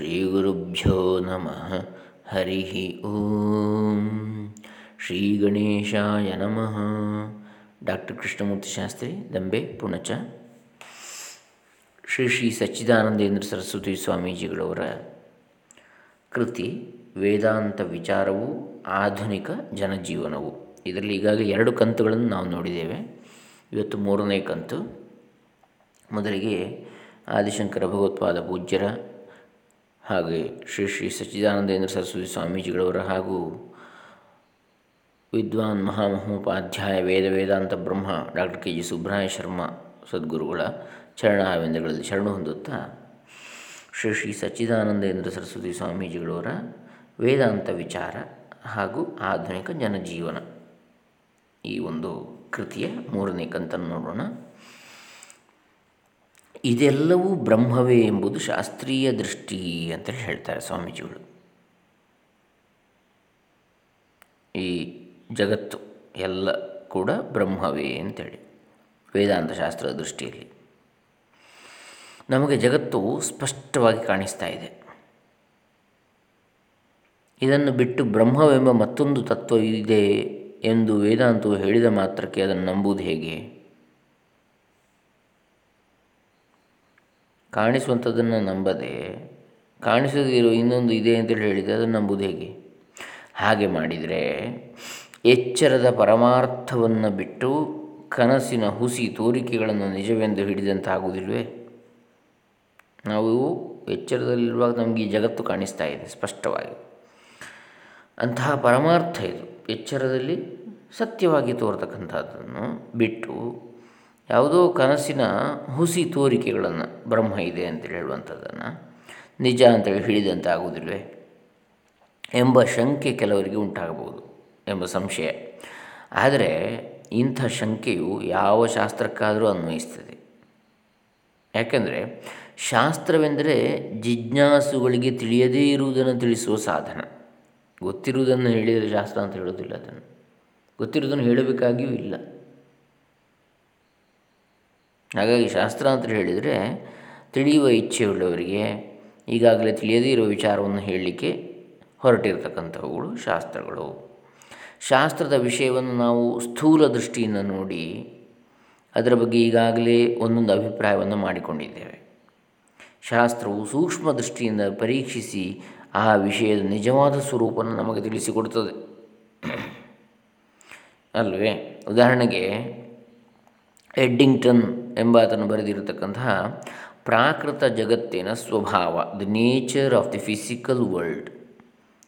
ಶ್ರೀಗುರುಭ್ಯೋ ನಮಃ. ಹರಿ ಓಂ. ಶ್ರೀ ಗಣೇಶಾಯ ನಮಃ. ಡಾಕ್ಟರ್ ಕೃಷ್ಣಮೂರ್ತಿ ಶಾಸ್ತ್ರಿ, ದಂಬೆ, ಪುಣಚ. ಶ್ರೀ ಶ್ರೀ ಸಚ್ಚಿದಾನಂದೇಂದ್ರ ಸರಸ್ವತಿ ಸ್ವಾಮೀಜಿಗಳವರ ಕೃತಿ, ವೇದಾಂತ ವಿಚಾರವು ಆಧುನಿಕ ಜನಜೀವನವು. ಇದರಲ್ಲಿ ಈಗಾಗಲೇ ಎರಡು ಕಂತುಗಳನ್ನು ನಾವು ನೋಡಿದ್ದೇವೆ. ಇವತ್ತು ಮೂರನೇ ಕಂತು. ಮೊದಲಿಗೆ ಆದಿಶಂಕರ ಭಗವತ್ಪಾದ ಪೂಜ್ಯರ ಹಾಗೆ ಶ್ರೀ ಶ್ರೀ ಸಚ್ಚಿದಾನಂದೇಂದ್ರ ಸರಸ್ವತಿ ಸ್ವಾಮೀಜಿಗಳವರ ಹಾಗೂ ವಿದ್ವಾನ್ ಮಹಾಮಹೋಪಾಧ್ಯಾಯ ವೇದ ವೇದಾಂತ ಬ್ರಹ್ಮ doctor K G Subrahmanya Sharma ಸದ್ಗುರುಗಳ ಚರಣಾವೇಂದ್ರಗಳಲ್ಲಿ ಶರಣು ಹೊಂದುತ್ತಾ ಶ್ರೀ ಶ್ರೀ ಸಚ್ಚಿದಾನಂದೇಂದ್ರ ಸರಸ್ವತಿ ಸ್ವಾಮೀಜಿಗಳವರ ವೇದಾಂತ ವಿಚಾರ ಹಾಗೂ ಆಧುನಿಕ ಜನಜೀವನ ಈ ಒಂದು ಕೃತಿಯ ಮೂರನೇ ಕಂತನ್ನು ನೋಡೋಣ. ಇದೆಲ್ಲವೂ ಬ್ರಹ್ಮವೇ ಎಂಬುದು ಶಾಸ್ತ್ರೀಯ ದೃಷ್ಟಿ ಅಂತ ಹೇಳ್ತಾರೆ ಸ್ವಾಮೀಜಿಗಳು. ಈ ಜಗತ್ತು ಎಲ್ಲ ಕೂಡ ಬ್ರಹ್ಮವೇ ಅಂತೇಳಿ, ವೇದಾಂತ ಶಾಸ್ತ್ರದ ದೃಷ್ಟಿಯಲ್ಲಿ. ನಮಗೆ ಜಗತ್ತು ಸ್ಪಷ್ಟವಾಗಿ ಕಾಣಿಸ್ತಾ ಇದೆ. ಇದನ್ನು ಬಿಟ್ಟು ಬ್ರಹ್ಮವೆಂಬ ಮತ್ತೊಂದು ತತ್ವ ಇದೆ ಎಂದು ವೇದಾಂತವು ಹೇಳಿದ ಮಾತ್ರಕ್ಕೆ ಅದನ್ನು ನಂಬುವುದು ಹೇಗೆ? ಕಾಣಿಸುವಂಥದ್ದನ್ನು ನಂಬದೆ ಕಾಣಿಸದಿರೋ ಇನ್ನೊಂದು ಇದೆ ಅಂತೇಳಿ ಹೇಳಿದರೆ ಅದನ್ನು ನಂಬುದು ಹೇಗೆ? ಹಾಗೆ ಮಾಡಿದರೆ ಎಚ್ಚರದ ಪರಮಾರ್ಥವನ್ನು ಬಿಟ್ಟು ಕನಸಿನ ಹುಸಿ ತೋರಿಕೆಗಳನ್ನು ನಿಜವೆಂದು ಹಿಡಿದಂತಾಗುವುದಿಲ್ವೇ ನಾವು ಎಚ್ಚರದಲ್ಲಿರುವಾಗ ನಮಗೆ ಈ ಜಗತ್ತು ಕಾಣಿಸ್ತಾ ಇದೆ, ಸ್ಪಷ್ಟವಾಗಿ. ಅಂತಹ ಪರಮಾರ್ಥ ಇದು. ಎಚ್ಚರದಲ್ಲಿ ಸತ್ಯವಾಗಿ ತೋರ್ತಕ್ಕಂಥದ್ದನ್ನು ಬಿಟ್ಟು ಯಾವುದೋ ಕನಸಿನ ಹುಸಿ ತೋರಿಕೆಗಳನ್ನು ಬ್ರಹ್ಮ ಇದೆ ಅಂತೇಳಿ ಹೇಳುವಂಥದ್ದನ್ನು, ನಿಜ ಅಂತೇಳಿ ಹಿಡಿದಂತೆ ಆಗುವುದಿಲ್ಲವೇ ಎಂಬ ಶಂಕೆ ಕೆಲವರಿಗೆ ಉಂಟಾಗಬಹುದು ಎಂಬ ಸಂಶಯ. ಆದರೆ ಇಂಥ ಶಂಕೆಯು ಯಾವ ಶಾಸ್ತ್ರಕ್ಕಾದರೂ ಅನ್ವಯಿಸ್ತದೆ. ಯಾಕೆಂದರೆ ಶಾಸ್ತ್ರವೆಂದರೆ ಜಿಜ್ಞಾಸುಗಳಿಗೆ ತಿಳಿಯದೇ ಇರುವುದನ್ನು ತಿಳಿಸುವ ಸಾಧನ. ಗೊತ್ತಿರುವುದನ್ನು ಹೇಳಿದರೆ ಶಾಸ್ತ್ರ ಅಂತ ಹೇಳೋದಿಲ್ಲ ಅದನ್ನು. ಗೊತ್ತಿರುವುದನ್ನು ಹೇಳಬೇಕಾಗಿಯೂ ಇಲ್ಲ. ಹಾಗಾಗಿ ಶಾಸ್ತ್ರ ಅಂತ ಹೇಳಿದರೆ ತಿಳಿಯುವ ಇಚ್ಛೆಯುಳ್ಳವರಿಗೆ ಈಗಾಗಲೇ ತಿಳಿಯದೇ ಇರೋ ವಿಚಾರವನ್ನು ಹೇಳಲಿಕ್ಕೆ ಹೊರಟಿರ್ತಕ್ಕಂಥವುಗಳು ಶಾಸ್ತ್ರಗಳು. ಶಾಸ್ತ್ರದ ವಿಷಯವನ್ನು ನಾವು ಸ್ಥೂಲ ದೃಷ್ಟಿಯಿಂದ ನೋಡಿ ಅದರ ಬಗ್ಗೆ ಈಗಾಗಲೇ ಒಂದೊಂದು ಅಭಿಪ್ರಾಯವನ್ನು ಮಾಡಿಕೊಂಡಿದ್ದೇವೆ. ಶಾಸ್ತ್ರವು ಸೂಕ್ಷ್ಮ ದೃಷ್ಟಿಯಿಂದ ಪರೀಕ್ಷಿಸಿ ಆ ವಿಷಯದ ನಿಜವಾದ ಸ್ವರೂಪವನ್ನು ನಮಗೆ ತಿಳಿಸಿಕೊಡುತ್ತದೆ. ಅಲ್ವೇ ಉದಾಹರಣೆಗೆ, ಎಡ್ಡಿಂಗ್ಟನ್ ಎಂಬಾತನು ಬರೆದಿರತಕ್ಕಂತಹ ಪ್ರಾಕೃತ ಜಗತ್ತಿನ ಸ್ವಭಾವ the nature of the physical world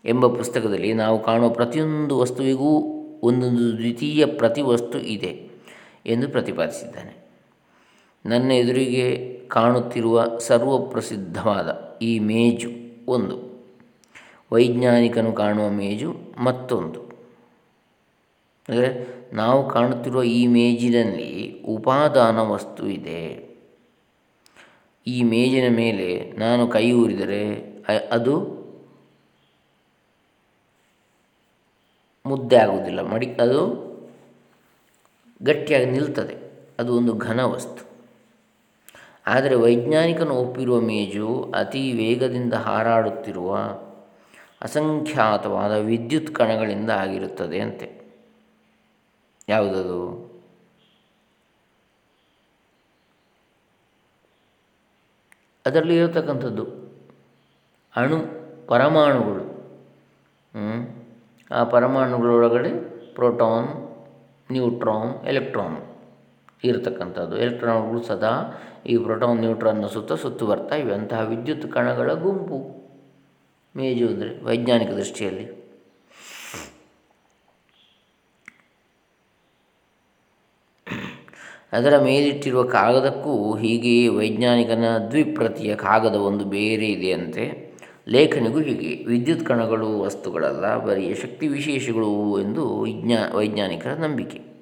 ಎಂಬ ಪುಸ್ತಕದಲ್ಲಿ ನಾವು ಕಾಣುವ ಪ್ರತಿಯೊಂದು ವಸ್ತುವಿಗೂ ಒಂದೊಂದು ದ್ವಿತೀಯ ಪ್ರತಿವಸ್ತು ಇದೆ ಎಂದು ಪ್ರತಿಪಾದಿಸಿದ್ದಾನೆ. ನನ್ನ ಎದುರಿಗೆ ಕಾಣುತ್ತಿರುವ ಸರ್ವಪ್ರಸಿದ್ಧವಾದ ಈ ಮೇಜು ಒಂದು. ವೈಜ್ಞಾನಿಕನು ಕಾಣುವ ಮೇಜು ಮತ್ತೊಂದು. ಅಂದರೆ ನಾವು ಕಾಣುತ್ತಿರುವ ಈ ಮೇಜಿನಲ್ಲಿ ಉಪಾದಾನ ವಸ್ತು ಇದೆ. ಈ ಮೇಜಿನ ಮೇಲೆ ನಾನು ಕೈ ಊರಿದರೆ ಅದು ಮುದ್ದೆ ಆಗುವುದಿಲ್ಲ. ಮಡಿ, ಅದು ಗಟ್ಟಿಯಾಗಿ ನಿಲ್ತದೆ. ಅದು ಒಂದು ಘನ ವಸ್ತು. ಆದರೆ ವೈಜ್ಞಾನಿಕನು ಒಪ್ಪಿರುವ ಮೇಜು ಅತಿ ವೇಗದಿಂದ ಹಾರಾಡುತ್ತಿರುವ ಅಸಂಖ್ಯಾತವಾದ ವಿದ್ಯುತ್ ಕಣಗಳಿಂದ ಆಗಿರುತ್ತದೆ ಅಂತೆ. ಯಾವುದದು? ಅದರಲ್ಲಿ ಇರತಕ್ಕಂಥದ್ದು ಅಣು ಪರಮಾಣುಗಳು. ಆ ಪರಮಾಣುಗಳೊಳಗಡೆ ಪ್ರೋಟಾನ್, ನ್ಯೂಟ್ರಾನ್, ಎಲೆಕ್ಟ್ರಾನ್ ಇರತಕ್ಕಂಥದ್ದು. ಎಲೆಕ್ಟ್ರಾನ್ಗಳು ಸದಾ ಈ ಪ್ರೋಟಾನ್ ನ್ಯೂಟ್ರಾನ್ನ ಸುತ್ತ ಸುತ್ತು ಬರ್ತಾ ಇವೆ. ಅಂತಹ ವಿದ್ಯುತ್ ಕಣಗಳ ಗುಂಪು ಮೇಜು ಅಂದರೆ ವೈಜ್ಞಾನಿಕ ದೃಷ್ಟಿಯಲ್ಲಿ. ಅದರ ಮೇಲಿಟ್ಟಿರುವ ಕಾಗದಕ್ಕೂ ಹೀಗೆಯೇ ವೈಜ್ಞಾನಿಕನ ದ್ವಿಪ್ರತಿಯ ಕಾಗದ ಒಂದು ಬೇರೆ ಇದೆಯಂತೆ ಲೇಖನಿಗೂ ಹೀಗೆ. ವಿದ್ಯುತ್ ಕಣಗಳು ವಸ್ತುಗಳಲ್ಲ, ಬರೀ ಶಕ್ತಿ ವಿಶೇಷಗಳು ಎಂದು ವಿಜ್ಞಾ, ವೈಜ್ಞಾನಿಕರ ನಂಬಿಕೆ.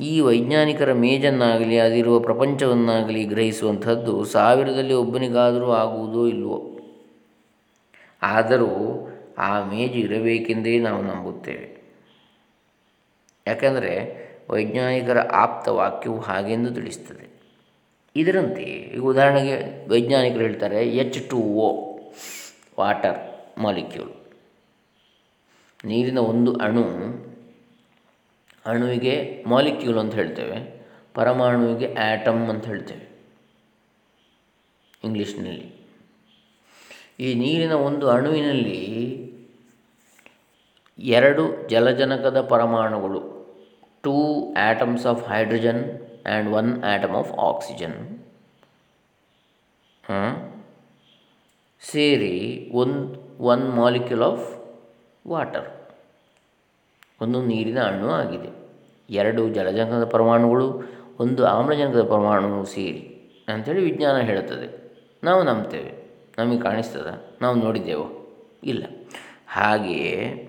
ಈ ವೈಜ್ಞಾನಿಕರ ಮೇಜನ್ನಾಗಲಿ, ಅದಿರುವ ಪ್ರಪಂಚವನ್ನಾಗಲಿ ಗ್ರಹಿಸುವಂಥದ್ದು ಸಾವಿರದಲ್ಲಿ ಒಬ್ಬನಿಗಾದರೂ ಆಗುವುದೋ ಇಲ್ಲವೋ ಆದರೂ ಆ ಮೇಜು ಇರಬೇಕೆಂದೇ ನಾವು ನಂಬುತ್ತೇವೆ. ಯಾಕೆಂದರೆ ವೈಜ್ಞಾನಿಕರ ಆಪ್ತ ವಾಕ್ಯವು ಹಾಗೆಂದು ತಿಳಿಸ್ತದೆ. ಇದರಂತೆ, ಈಗ ಉದಾಹರಣೆಗೆ ವೈಜ್ಞಾನಿಕರು ಹೇಳ್ತಾರೆ H two O water molecule ನೀರಿನ ಒಂದು ಅಣು, ಅಣುವಿಗೆ ಮಾಲಿಕ್ಯೂಲ್ ಅಂತ ಹೇಳ್ತೇವೆ, ಪರಮಾಣುವಿಗೆ ಆ್ಯಟಮ್ ಅಂತ ಹೇಳ್ತೇವೆ, ಇಂಗ್ಲೀಷ್ನಲ್ಲಿ. ಈ ನೀರಿನ ಒಂದು ಅಣುವಿನಲ್ಲಿ ಎರಡು ಜಲಜನಕದ ಪರಮಾಣುಗಳು two atoms of hydrogen and one atom of oxygen ಸೇರಿ ಒಂದು ಒನ್ ಮಾಲಿಕ್ಯೂಲ್ ಆಫ್ ವಾಟರ್ ಒಂದು ನೀರಿನ ಅಣು ಆಗಿದೆ. ಎರಡು ಜಲಜನಕದ ಪರಮಾಣುಗಳು, ಒಂದು ಆಮ್ಲಜನಕದ ಪರಮಾಣು ಸೇರಿ ಅಂಥೇಳಿ ವಿಜ್ಞಾನ ಹೇಳುತ್ತದೆ. ನಾವು ನಂಬ್ತೇವೆ. ನಮಗೆ ಕಾಣಿಸ್ತದ? ನಾವು ನೋಡಿದ್ದೇವೋ? ಇಲ್ಲ. ಹಾಗೆಯೇ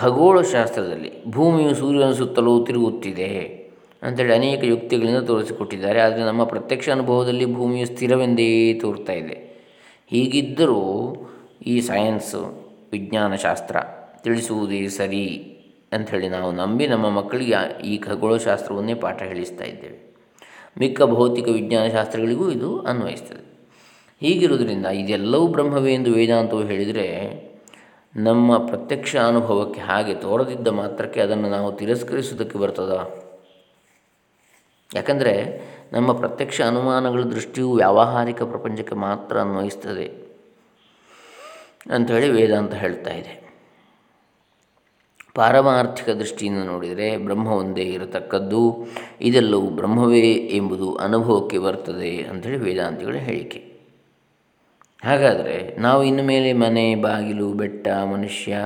ಖಗೋಳಶಾಸ್ತ್ರದಲ್ಲಿ ಭೂಮಿಯು ಸೂರ್ಯನ ಸುತ್ತಲೂ ತಿರುಗುತ್ತಿದೆ ಅಂತೇಳಿ ಅನೇಕ ಯುಕ್ತಿಗಳಿಂದ ತೋರಿಸಿಕೊಟ್ಟಿದ್ದಾರೆ. ಆದರೆ ನಮ್ಮ ಪ್ರತ್ಯಕ್ಷ ಅನುಭವದಲ್ಲಿ ಭೂಮಿಯು ಸ್ಥಿರವೆಂದೇ ತೋರ್ತಾ ಇದೆ. ಹೀಗಿದ್ದರೂ ಈ ಸೈನ್ಸು, ವಿಜ್ಞಾನಶಾಸ್ತ್ರ ತಿಳಿಸುವುದೇ ಸರಿ ಅಂಥೇಳಿ ನಾವು ನಂಬಿ ನಮ್ಮ ಮಕ್ಕಳಿಗೆ ಈ ಖಗೋಳಶಾಸ್ತ್ರವನ್ನೇ ಪಾಠ ಹೇಳಿಸ್ತಾ ಇದ್ದೇವೆ. ಮಿಕ್ಕ ಭೌತಿಕ ವಿಜ್ಞಾನಶಾಸ್ತ್ರಗಳಿಗೂ ಇದು ಅನ್ವಯಿಸ್ತದೆ. ಹೀಗಿರುವುದರಿಂದ ಇದೆಲ್ಲವೂ ಬ್ರಹ್ಮವೇ ಎಂದು ವೇದಾಂತವು ಹೇಳಿದರೆ ನಮ್ಮ ಪ್ರತ್ಯಕ್ಷ ಅನುಭವಕ್ಕೆ ಹಾಗೆ ತೋರದಿದ್ದ ಮಾತ್ರಕ್ಕೆ ಅದನ್ನು ನಾವು ತಿರಸ್ಕರಿಸುವುದಕ್ಕೆ ಬರ್ತದ? ಯಾಕಂದರೆ ನಮ್ಮ ಪ್ರತ್ಯಕ್ಷ ಅನುಮಾನಗಳ ದೃಷ್ಟಿಯು ವ್ಯಾವಹಾರಿಕ ಪ್ರಪಂಚಕ್ಕೆ ಮಾತ್ರ ಅನ್ವಯಿಸ್ತದೆ ಅಂಥೇಳಿ ವೇದಾಂತ ಹೇಳ್ತಾ ಇದೆ. ಪಾರಮಾರ್ಥಿಕ ದೃಷ್ಟಿಯಿಂದ ನೋಡಿದರೆ ಬ್ರಹ್ಮ ಒಂದೇ ಇರತಕ್ಕದ್ದು, ಇದೆಲ್ಲವೂ ಬ್ರಹ್ಮವೇ ಎಂಬುದು ಅನುಭವಕ್ಕೆ ಬರ್ತದೆ ಅಂಥೇಳಿ ವೇದಾಂತಿಗಳ ಹೇಳಿಕೆ. ಹಾಗಾದರೆ ನಾವು ಇನ್ನು ಮೇಲೆ ಮನೆ, ಬಾಗಿಲು, ಬೆಟ್ಟ, ಮನುಷ್ಯ,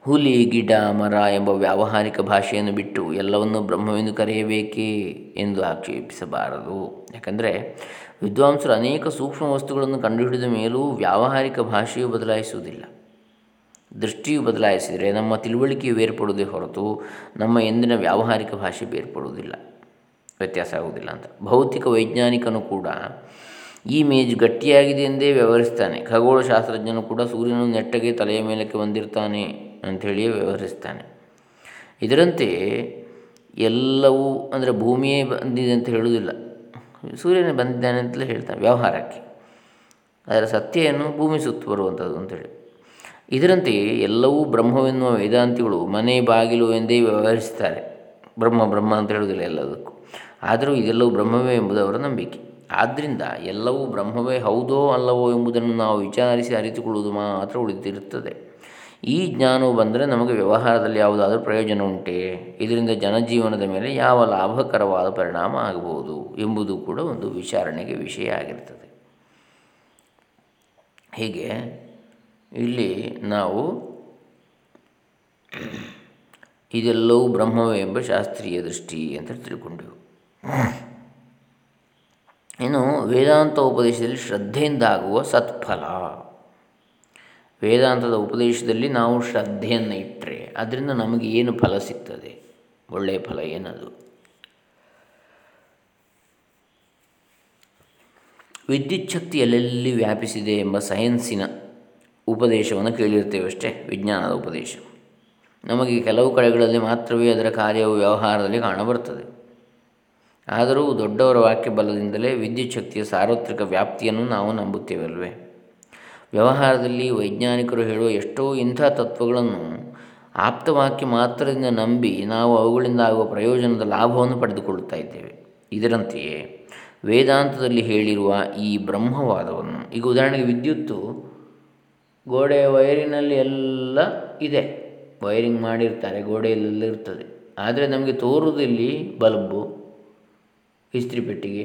ಹುಲಿ, ಗಿಡ, ಮರ ಎಂಬ ವ್ಯಾವಹಾರಿಕ ಭಾಷೆಯನ್ನು ಬಿಟ್ಟು ಎಲ್ಲವನ್ನು ಬ್ರಹ್ಮವೆಂದು ಕರೆಯಬೇಕೇ ಎಂದು ಆಕ್ಷೇಪಿಸಬಾರದು. ಯಾಕಂದರೆ ವಿದ್ವಾಂಸರು ಅನೇಕ ಸೂಕ್ಷ್ಮ ವಸ್ತುಗಳನ್ನು ಕಂಡುಹಿಡಿದ ಮೇಲೂ ವ್ಯಾವಹಾರಿಕ ಭಾಷೆಯು ಬದಲಾಯಿಸುವುದಿಲ್ಲ. ದೃಷ್ಟಿಯು ಬದಲಾಯಿಸಿದರೆ ನಮ್ಮ ತಿಳುವಳಿಕೆಯು ಬೇರ್ಪಡುವುದೇ ಹೊರತು ನಮ್ಮ ಎಂದಿನ ವ್ಯಾವಹಾರಿಕ ಭಾಷೆ ಬೇರ್ಪಡುವುದಿಲ್ಲ. ವ್ಯತ್ಯಾಸ ಆಗುವುದಿಲ್ಲ ಅಂತ. ಭೌತಿಕ ವೈಜ್ಞಾನಿಕನು ಕೂಡ ಈ ಮೇಜು ಗಟ್ಟಿಯಾಗಿದೆ ಎಂದೇ ವ್ಯವಹರಿಸ್ತಾನೆ. ಖಗೋಳಶಾಸ್ತ್ರಜ್ಞನು ಕೂಡ ಸೂರ್ಯನು ನೆಟ್ಟಗೆ ತಲೆಯ ಮೇಲಕ್ಕೆ ಬಂದಿರ್ತಾನೆ ಅಂಥೇಳಿಯೇ ವ್ಯವಹರಿಸ್ತಾನೆ. ಇದರಂತೆ ಎಲ್ಲವೂ ಅಂದರೆ ಭೂಮಿಯೇ ಬಂದಿದೆ ಅಂತ ಹೇಳುವುದಿಲ್ಲ. ಸೂರ್ಯನೇ ಬಂದಿದ್ದಾನೆ ಅಂತಲೇ ಹೇಳ್ತಾನೆ ವ್ಯವಹಾರಕ್ಕೆ. ಅದರ ಸತ್ಯವನ್ನು ಭೂಮಿ ಸುತ್ತು ಬರುವಂಥದ್ದು ಅಂತೇಳಿ ಇದರಂತೆಯೇ ಎಲ್ಲವೂ ಬ್ರಹ್ಮವೆನ್ನುವ ವೇದಾಂತಿಗಳು ಮನೆ ಬಾಗಿಲು ಎಂದೇ ವ್ಯವಹರಿಸ್ತಾರೆ. ಬ್ರಹ್ಮ ಬ್ರಹ್ಮ ಅಂತ ಹೇಳುವುದಿಲ್ಲ ಎಲ್ಲದಕ್ಕೂ. ಆದರೂ ಇದೆಲ್ಲವೂ ಬ್ರಹ್ಮವೇ ಎಂಬುದು ಅವರ ನಂಬಿಕೆ. ಆದ್ದರಿಂದ ಎಲ್ಲವೂ ಬ್ರಹ್ಮವೇ ಹೌದೋ ಅಲ್ಲವೋ ಎಂಬುದನ್ನು ನಾವು ವಿಚಾರಿಸಿ ಅರಿತುಕೊಳ್ಳುವುದು ಮಾತ್ರ ಉಳಿದಿರುತ್ತದೆ. ಈ ಜ್ಞಾನವು ಬಂದರೆ ನಮಗೆ ವ್ಯವಹಾರದಲ್ಲಿ ಯಾವುದಾದರೂ ಪ್ರಯೋಜನ ಉಂಟೆ? ಇದರಿಂದ ಜನಜೀವನದ ಮೇಲೆ ಯಾವ ಲಾಭಕರವಾದ ಪರಿಣಾಮ ಆಗಬಹುದು ಎಂಬುದು ಕೂಡ ಒಂದು ವಿಚಾರಣೆಗೆ ವಿಷಯ ಆಗಿರ್ತದೆ ಹೀಗೆ ಇಲ್ಲಿ ನಾವು ಇದೆಲ್ಲವೂ ಬ್ರಹ್ಮವೇ ಎಂಬ ಶಾಸ್ತ್ರೀಯ ದೃಷ್ಟಿ ಅಂತ ತಿಳ್ಕೊಂಡೆವು. ಇನ್ನು ವೇದಾಂತ ಉಪದೇಶದಲ್ಲಿ ಶ್ರದ್ಧೆಯಿಂದ ಆಗುವ ಸತ್ಫಲ. ವೇದಾಂತದ ಉಪದೇಶದಲ್ಲಿ ನಾವು ಶ್ರದ್ಧೆಯನ್ನು ಇಟ್ಟರೆ ಅದರಿಂದ ನಮಗೆ ಏನು ಫಲ ಸಿಗ್ತದೆ? ಒಳ್ಳೆಯ ಫಲ ಏನದು? ವಿದ್ಯುಚ್ಛಕ್ತಿ ಎಲ್ಲೆಲ್ಲಿ ವ್ಯಾಪಿಸಿದೆ ಎಂಬ ಸೈನ್ಸಿನ ಉಪದೇಶವನ್ನು ಕೇಳಿರ್ತೇವೆ ಅಷ್ಟೇ, ವಿಜ್ಞಾನದ ಉಪದೇಶ. ನಮಗೆ ಕೆಲವು ಕಡೆಗಳಲ್ಲಿ ಮಾತ್ರವೇ ಅದರ ಕಾರ್ಯವು ವ್ಯವಹಾರದಲ್ಲಿ ಕಾಣಬರುತ್ತದೆ. ಆದರೂ ದೊಡ್ಡವರ ವಾಕ್ಯ ಬಲದಿಂದಲೇ ವಿದ್ಯುತ್ ಶಕ್ತಿಯ ಸಾರ್ವತ್ರಿಕ ವ್ಯಾಪ್ತಿಯನ್ನು ನಾವು ನಂಬುತ್ತೇವಲ್ವೇ? ವ್ಯವಹಾರದಲ್ಲಿ ವೈಜ್ಞಾನಿಕರು ಹೇಳುವ ಎಷ್ಟೋ ಇಂಥ ತತ್ವಗಳನ್ನು ಆಪ್ತವಾಕ್ಯ ಮಾತ್ರದಿಂದ ನಂಬಿ ನಾವು ಅವುಗಳಿಂದ ಆಗುವ ಪ್ರಯೋಜನದ ಲಾಭವನ್ನು ಪಡೆದುಕೊಳ್ಳುತ್ತಾ ಇದ್ದೇವೆ. ಇದರಂತೆಯೇ ವೇದಾಂತದಲ್ಲಿ ಹೇಳಿರುವ ಈ ಬ್ರಹ್ಮವಾದವನ್ನು, ಈಗ ಉದಾಹರಣೆಗೆ ವಿದ್ಯುತ್ತು ಗೋಡೆಯ ವೈರಿನಲ್ಲಿ ಎಲ್ಲ ಇದೆ. ವೈರಿಂಗ್ ಮಾಡಿರ್ತಾರೆ, ಗೋಡೆಯಲ್ಲೆಲ್ಲ ಇರ್ತದೆ. ಆದರೆ ನಮಗೆ ತೋರುವುದಿಲ್ಲಿ ಬಲ್ಬು ಇಸ್ತ್ರಿ ಪೆಟ್ಟಿಗೆ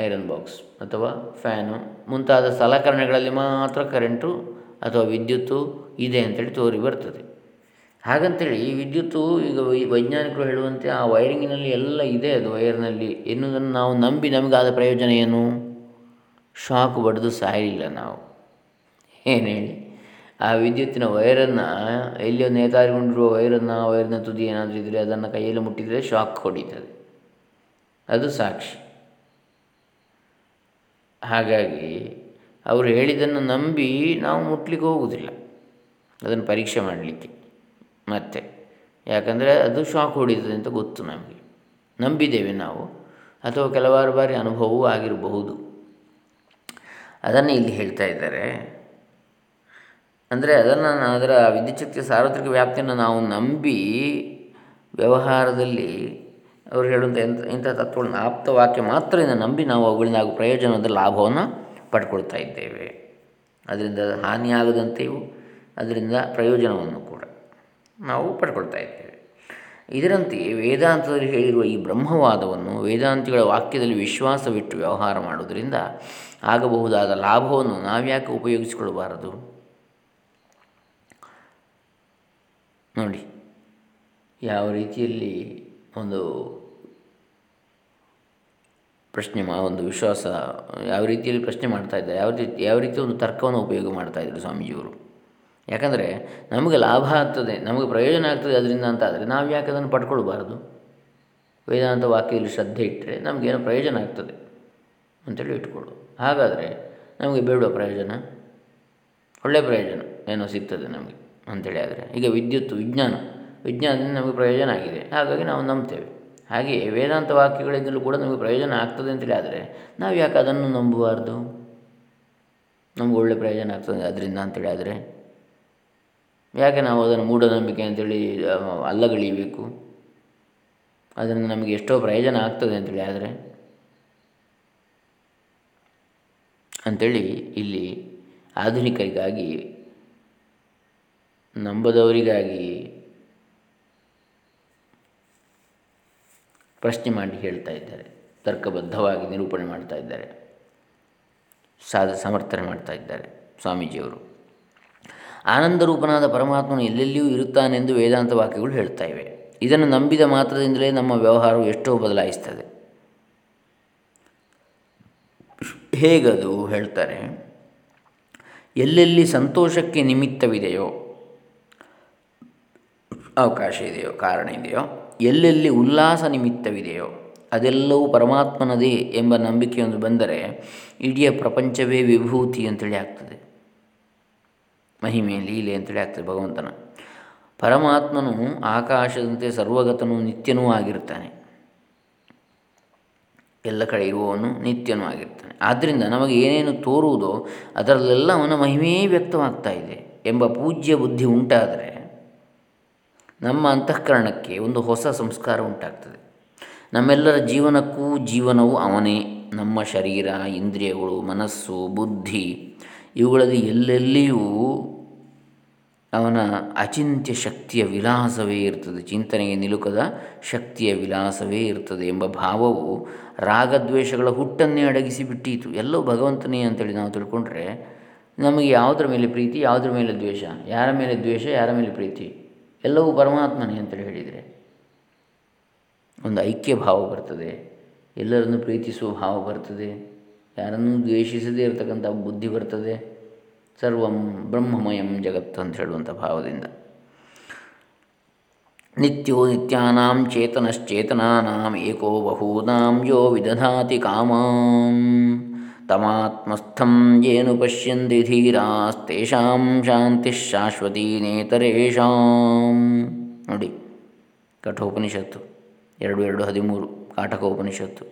ಐರನ್ ಬಾಕ್ಸ್ ಅಥವಾ ಫ್ಯಾನು ಮುಂತಾದ ಸಲಕರಣೆಗಳಲ್ಲಿ ಮಾತ್ರ ಕರೆಂಟು ಅಥವಾ ವಿದ್ಯುತ್ತು ಇದೆ ಅಂತೇಳಿ ತೋರಿ ಬರ್ತದೆ. ಹಾಗಂತೇಳಿ ಈ ವಿದ್ಯುತ್ತು ಈಗ ವೈಜ್ಞಾನಿಕರು ಹೇಳುವಂತೆ ಆ ವೈರಿಂಗಿನಲ್ಲಿ ಎಲ್ಲ ಇದೆ ಅದು ವೈರ್ನಲ್ಲಿ ಎನ್ನುವುದನ್ನು ನಾವು ನಂಬಿ ನಮಗಾದ ಪ್ರಯೋಜನ ಏನು? ಶಾಕ್ ಬಡಿದು ಸಾಯಲಿಲ್ಲ ನಾವು. ಏನು ಹೇಳಿ? ಆ ವಿದ್ಯುತ್ತಿನ ವೈರನ್ನು ಎಲ್ಲಿಯೋ ನೇತಾರಿಕೊಂಡಿರುವ ವೈರನ್ನು ವೈರಿನ ವೈರ್ನ ತುದಿ ಏನಾದರೂ ಇದ್ದರೆ ಅದನ್ನು ಕೈಯಲ್ಲಿ ಮುಟ್ಟಿದರೆ ಶಾಕ್ ಹೊಡೀತದೆ. ಅದು ಸಾಕ್ಷಿ. ಹಾಗಾಗಿ ಅವರು ಹೇಳಿದ್ದನ್ನು ನಂಬಿ ನಾವು ಮುಟ್ಲಿಕ್ಕೆ ಹೋಗುವುದಿಲ್ಲ ಅದನ್ನು ಪರೀಕ್ಷೆ ಮಾಡಲಿಕ್ಕೆ. ಮತ್ತೆ, ಯಾಕಂದರೆ ಅದು ಶಾಕ್ ಹೊಡಿತದೆ ಅಂತ ಗೊತ್ತು ನಮಗೆ. ನಂಬಿದ್ದೇವೆ ನಾವು. ಅಥವಾ ಕೆಲವಾರು ಬಾರಿ ಅನುಭವವೂ ಆಗಿರಬಹುದು. ಅದನ್ನು ಇಲ್ಲಿ ಹೇಳ್ತಾ ಇದ್ದಾರೆ. ಅಂದರೆ ಅದನ್ನು ಅದರ ವಿದ್ಯುಚ್ಛಕ್ತಿಯ ಸಾರ್ವತ್ರಿಕ ವ್ಯಾಪ್ತಿಯನ್ನು ನಾವು ನಂಬಿ ವ್ಯವಹಾರದಲ್ಲಿ ಅವರು ಹೇಳುವಂಥ ಎಂಥ ಇಂಥ ತತ್ವಗಳನ್ನು ಆಪ್ತ ವಾಕ್ಯ ಮಾತ್ರದಿಂದ ನಂಬಿ ನಾವು ಅವುಗಳಿಂದ ಆಗುವ ಪ್ರಯೋಜನದ ಲಾಭವನ್ನು ಪಡ್ಕೊಳ್ತಾ ಇದ್ದೇವೆ. ಅದರಿಂದ ಹಾನಿಯಾಗದಂತೆಯೂ ಅದರಿಂದ ಪ್ರಯೋಜನವನ್ನು ಕೂಡ ನಾವು ಪಡ್ಕೊಳ್ತಾ ಇದ್ದೇವೆ. ಇದರಂತೆಯೇ ವೇದಾಂತದಲ್ಲಿ ಹೇಳಿರುವ ಈ ಬ್ರಹ್ಮವಾದವನ್ನು ವೇದಾಂತಿಗಳ ವಾಕ್ಯದಲ್ಲಿ ವಿಶ್ವಾಸವಿಟ್ಟು ವ್ಯವಹಾರ ಮಾಡುವುದರಿಂದ ಆಗಬಹುದಾದ ಲಾಭವನ್ನು ನಾವ್ಯಾಕೆ ಉಪಯೋಗಿಸಿಕೊಳ್ಳಬಾರದು? ನೋಡಿ, ಯಾವ ರೀತಿಯಲ್ಲಿ ಒಂದು ಪ್ರಶ್ನೆ ಮಾ ಒಂದು ವಿಶ್ವಾಸ, ಯಾವ ರೀತಿಯಲ್ಲಿ ಪ್ರಶ್ನೆ ಮಾಡ್ತಾ ಇದ್ದಾರೆ, ಯಾವ ರೀತಿ ಯಾವ ರೀತಿ ಒಂದು ತರ್ಕವನ್ನು ಉಪಯೋಗ ಮಾಡ್ತಾ ಇದ್ದರು ಸ್ವಾಮೀಜಿಯವರು. ಯಾಕಂದರೆ ನಮಗೆ ಲಾಭ ಆಗ್ತದೆ, ನಮಗೆ ಪ್ರಯೋಜನ ಆಗ್ತದೆ ಅದರಿಂದ ಅಂತ ಆದರೆ ನಾವು ಯಾಕೆ ಅದನ್ನು ಪಡ್ಕೊಳ್ಬಾರ್ದು? ವೇದಾಂತ ವಾಕ್ಯದಲ್ಲಿ ಶ್ರದ್ಧೆ ಇಟ್ಟರೆ ನಮಗೇನೋ ಪ್ರಯೋಜನ ಆಗ್ತದೆ ಅಂತೇಳಿ ಇಟ್ಕೊಳ್ಳು ಹಾಗಾದರೆ ನಮಗೆ ಬೇಡುವ ಪ್ರಯೋಜನ ಒಳ್ಳೆಯ ಪ್ರಯೋಜನ ಏನೋ ಸಿಗ್ತದೆ ನಮಗೆ ಅಂತೇಳಿ ಆದರೆ. ಈಗ ವಿದ್ಯುತ್, ವಿಜ್ಞಾನ, ವಿಜ್ಞಾನದಿಂದ ನಮಗೆ ಪ್ರಯೋಜನ ಆಗಿದೆ, ಹಾಗಾಗಿ ನಾವು ನಂಬ್ತೇವೆ. ಹಾಗೆಯೇ ವೇದಾಂತ ವಾಕ್ಯಗಳಿಂದಲೂ ಕೂಡ ನಮಗೆ ಪ್ರಯೋಜನ ಆಗ್ತದೆ ಅಂತೇಳಿ ಆದರೆ ನಾವು ಯಾಕೆ ಅದನ್ನು ನಂಬಬಾರ್ದು? ನಮ್ಗೆ ಒಳ್ಳೆಯ ಪ್ರಯೋಜನ ಆಗ್ತದೆ ಅದರಿಂದ ಅಂತೇಳಿ ಆದರೆ ಯಾಕೆ ನಾವು ಅದನ್ನು ಮೂಢನಂಬಿಕೆ ಅಂತೇಳಿ ಅಲ್ಲಗಳಿಬೇಕು ಅದರಿಂದ ನಮಗೆ ಎಷ್ಟೋ ಪ್ರಯೋಜನ ಆಗ್ತದೆ ಅಂತೇಳಿ ಆದರೆ ಅಂಥೇಳಿ ಇಲ್ಲಿ ಆಧುನಿಕರಿಗಾಗಿ, ನಂಬದವರಿಗಾಗಿ ಪ್ರಶ್ನೆ ಮಾಡಿ ಹೇಳ್ತಾ ಇದ್ದಾರೆ, ತರ್ಕಬದ್ಧವಾಗಿ ನಿರೂಪಣೆ ಮಾಡ್ತಾ ಇದ್ದಾರೆ, ಸಾಧ ಸಮರ್ಥನೆ ಮಾಡ್ತಾ ಇದ್ದಾರೆ ಸ್ವಾಮೀಜಿಯವರು. ಆನಂದರೂಪನಾದ ಪರಮಾತ್ಮನು ಎಲ್ಲೆಲ್ಲಿಯೂ ಇರುತ್ತಾನೆಂದು ವೇದಾಂತ ವಾಕ್ಯಗಳು ಹೇಳ್ತಾ ಇವೆ. ಇದನ್ನು ನಂಬಿದ ಮಾತ್ರದಿಂದಲೇ ನಮ್ಮ ವ್ಯವಹಾರವು ಎಷ್ಟೋ ಬದಲಾಯಿಸ್ತದೆ. ಹೇಗದು ಹೇಳ್ತಾರೆ, ಎಲ್ಲೆಲ್ಲಿ ಸಂತೋಷಕ್ಕೆ ನಿಮಿತ್ತವಿದೆಯೋ, ಅವಕಾಶ ಇದೆಯೋ, ಕಾರಣ ಇದೆಯೋ ಎಲ್ಲೆಲ್ಲಿ ಉಲ್ಲಾಸ ನಿಮಿತ್ತವಿದೆಯೋ ಅದೆಲ್ಲವೂ ಪರಮಾತ್ಮನದೇ ಎಂಬ ನಂಬಿಕೆಯೊಂದು ಬಂದರೆ ಇಡೀ ಪ್ರಪಂಚವೇ ವಿಭೂತಿ ಅಂತೇಳಿ ಆಗ್ತದೆ. ಮಹಿಮೆ, ಲೀಲೆ ಅಂತೇಳಿ ಆಗ್ತದೆ ಭಗವಂತನ. ಪರಮಾತ್ಮನು ಆಕಾಶದಂತೆ ಸರ್ವಗತನೂ ನಿತ್ಯನೂ ಆಗಿರ್ತಾನೆ. ಎಲ್ಲ ಕಡೆ ಇರುವವನು ನಿತ್ಯನೂ ಆಗಿರ್ತಾನೆ. ಆದ್ದರಿಂದ ನಮಗೆ ಏನೇನು ತೋರುವುದೋ ಅದರಲ್ಲೆಲ್ಲ ಅವನ ಮಹಿಮೆಯೇ ವ್ಯಕ್ತವಾಗ್ತಾ ಇದೆ ಎಂಬ ಪೂಜ್ಯ ಬುದ್ಧಿ ಉಂಟಾದರೆ ನಮ್ಮ ಅಂತಃಕರಣಕ್ಕೆ ಒಂದು ಹೊಸ ಸಂಸ್ಕಾರ ಉಂಟಾಗ್ತದೆ. ನಮ್ಮೆಲ್ಲರ ಜೀವನಕ್ಕೂ ಜೀವನವು ಅವನೇ. ನಮ್ಮ ಶರೀರ, ಇಂದ್ರಿಯಗಳು, ಮನಸ್ಸು, ಬುದ್ಧಿ ಇವುಗಳಲ್ಲಿ ಎಲ್ಲೆಲ್ಲಿಯೂ ಅವನ ಅಚಿಂತ್ಯ ಶಕ್ತಿಯ ವಿಲಾಸವೇ ಇರ್ತದೆ. ಚಿಂತನೆಗೆ ನಿಲುಕದ ಶಕ್ತಿಯ ವಿಲಾಸವೇ ಇರ್ತದೆ ಎಂಬ ಭಾವವು ರಾಗದ್ವೇಷಗಳ ಹುಟ್ಟನ್ನೇ ಅಡಗಿಸಿ ಬಿಟ್ಟೀತು. ಎಲ್ಲವೂ ಭಗವಂತನೇ ಅಂತೇಳಿ ನಾವು ತಿಳ್ಕೊಂಡ್ರೆ ನಮಗೆ ಯಾವುದ್ರ ಮೇಲೆ ಪ್ರೀತಿ, ಯಾವುದ್ರ ಮೇಲೆ ದ್ವೇಷ? ಯಾರ ಮೇಲೆ ದ್ವೇಷ, ಯಾರ ಮೇಲೆ ಪ್ರೀತಿ? ಎಲ್ಲವೂ ಪರಮಾತ್ಮನೇ ಅಂತೇಳಿ ಹೇಳಿದರೆ. ಒಂದು ಐಕ್ಯ ಭಾವ ಬರ್ತದೆ, ಎಲ್ಲರನ್ನು ಪ್ರೀತಿಸುವ ಭಾವ ಬರ್ತದೆ, ಯಾರನ್ನೂ ದ್ವೇಷಿಸದೇ ಇರತಕ್ಕಂಥ ಬುದ್ಧಿ ಬರ್ತದೆ, ಸರ್ವಂ ಬ್ರಹ್ಮಮಯಂ ಜಗತ್ತು ಅಂತ ಹೇಳುವಂಥ ಭಾವದಿಂದ. ನಿತ್ಯೋ ನಿತ್ಯಾನಾಂ ಚೇತನಶ್ಚೇತನಾನಾಂ ಏಕೋ ಬಹೂನಾಂ ಯೋ ವಿದಧಾತಿ ಕಾಮಾಂ. ತಮಾತ್ಮಸ್ಥಂ ಏನು ಪಶ್ಯಂತಿ ಧೀರಾಸ್ತೇಷಾಂ ಶಾಂತಿ ಶಾಶ್ವತಿ ನೇತರೇಶಾಂ ನೋಡಿ, ಕಠೋಪನಿಷತ್ತು, ಎರಡು ಎರಡು, ಹದಿಮೂರು, ಕಾಟಕೋಪನಿಷತ್ತು.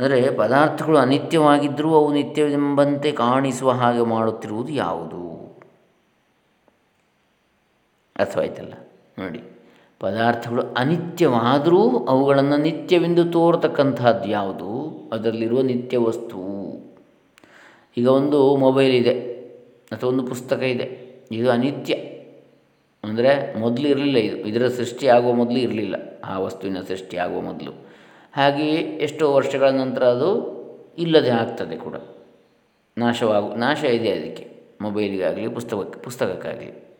ಅಂದರೆ ಪದಾರ್ಥಗಳು ಅನಿತ್ಯವಾಗಿದ್ದರೂ ಅವು ನಿತ್ಯವೆಂಬಂತೆ ಕಾಣಿಸುವ ಹಾಗೆ ಮಾಡುತ್ತಿರುವುದು ಯಾವುದು? ಅರ್ಥವಾಯ್ತಲ್ಲ? ನೋಡಿ, ಪದಾರ್ಥಗಳು ಅನಿತ್ಯವಾದರೂ ಅವುಗಳನ್ನು ನಿತ್ಯವೆಂದು ತೋರ್ತಕ್ಕಂಥದ್ದು ಯಾವುದು? ಅದರಲ್ಲಿರುವ ನಿತ್ಯ ವಸ್ತು ಈಗ ಒಂದು ಮೊಬೈಲ್ ಇದೆ, ಅಥವಾ ಒಂದು ಪುಸ್ತಕ ಇದೆ, ಇದು ಅನಿತ್ಯ. ಅಂದರೆ ಮೊದಲು ಇರಲಿಲ್ಲ ಇದು. ಇದರ ಸೃಷ್ಟಿ ಆಗುವ ಮೊದಲು ಇರಲಿಲ್ಲ. ಆ ವಸ್ತುವಿನ ಸೃಷ್ಟಿ ಆಗುವ ಮೊದಲು. ಹಾಗೆಯೇ ಎಷ್ಟೋ ವರ್ಷಗಳ ನಂತರ ಅದು ಇಲ್ಲದೆ ಆಗ್ತದೆ ಕೂಡ. ನಾಶವಾಗು, ನಾಶ ಇದೆ ಅದಕ್ಕೆ. ಮೊಬೈಲಿಗಾಗಲಿ ಪುಸ್ತಕಕ್ಕೆ ಪುಸ್ತಕಕ್ಕಾಗಲಿ.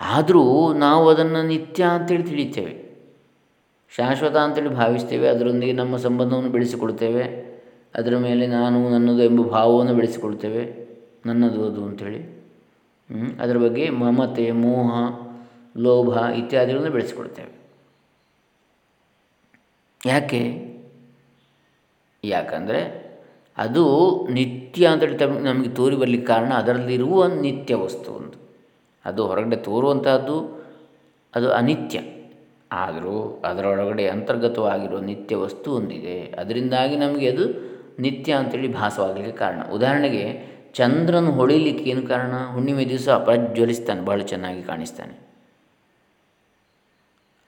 ಆದರೂ ನಾವು ಅದನ್ನು ನಿತ್ಯ ಅಂತೇಳಿ ತಿಳಿತೇವೆ ಶಾಶ್ವತ ಅಂತೇಳಿ ಭಾವಿಸ್ತೇವೆ. ಅದರೊಂದಿಗೆ ನಮ್ಮ ಸಂಬಂಧವನ್ನು ಬೆಳೆಸಿಕೊಳ್ತೇವೆ ಅದರ ಮೇಲೆ ನಾನು ನನ್ನದು ಎಂಬ ಭಾವವನ್ನು ಬೆಳೆಸಿಕೊಳ್ತೇವೆ ನನ್ನದು ಅದು ಅಂಥೇಳಿ. ಅದರ ಬಗ್ಗೆ ಮಮತೆ, ಮೋಹ, ಲೋಭ ಇತ್ಯಾದಿಗಳನ್ನು ಬೆಳೆಸಿಕೊಳ್ತೇವೆ ಯಾಕೆ? ಯಾಕಂದರೆ ಅದು ನಿತ್ಯ ಅಂತೇಳಿ ನಮಗೆ ತೋರಿ ಬರಲಿಕ್ಕೆ ಕಾರಣ ಅದರಲ್ಲಿರುವ ನಿತ್ಯ ವಸ್ತು ಒಂದು. ಅದು ಹೊರಗಡೆ ತೋರುವಂತಹದ್ದು, ಅದು ಅನಿತ್ಯ. ಆದರೂ ಅದರೊಳಗಡೆ ಅಂತರ್ಗತವಾಗಿರುವ ನಿತ್ಯ ವಸ್ತು ಒಂದಿದೆ. ಅದರಿಂದಾಗಿ ನಮಗೆ ಅದು ನಿತ್ಯ ಅಂತೇಳಿ ಭಾಸವಾಗಲಿಕ್ಕೆ ಕಾರಣ. ಉದಾಹರಣೆಗೆ, ಚಂದ್ರನು ಹೊಳಿಲಿಕ್ಕೆ ಏನು ಕಾರಣ? ಹುಣ್ಣಿಮೆ ದಿವಸ ಪ್ರಜ್ವಲಿಸ್ತಾನೆ ಬಹಳ ಚೆನ್ನಾಗಿ ಕಾಣಿಸ್ತಾನೆ.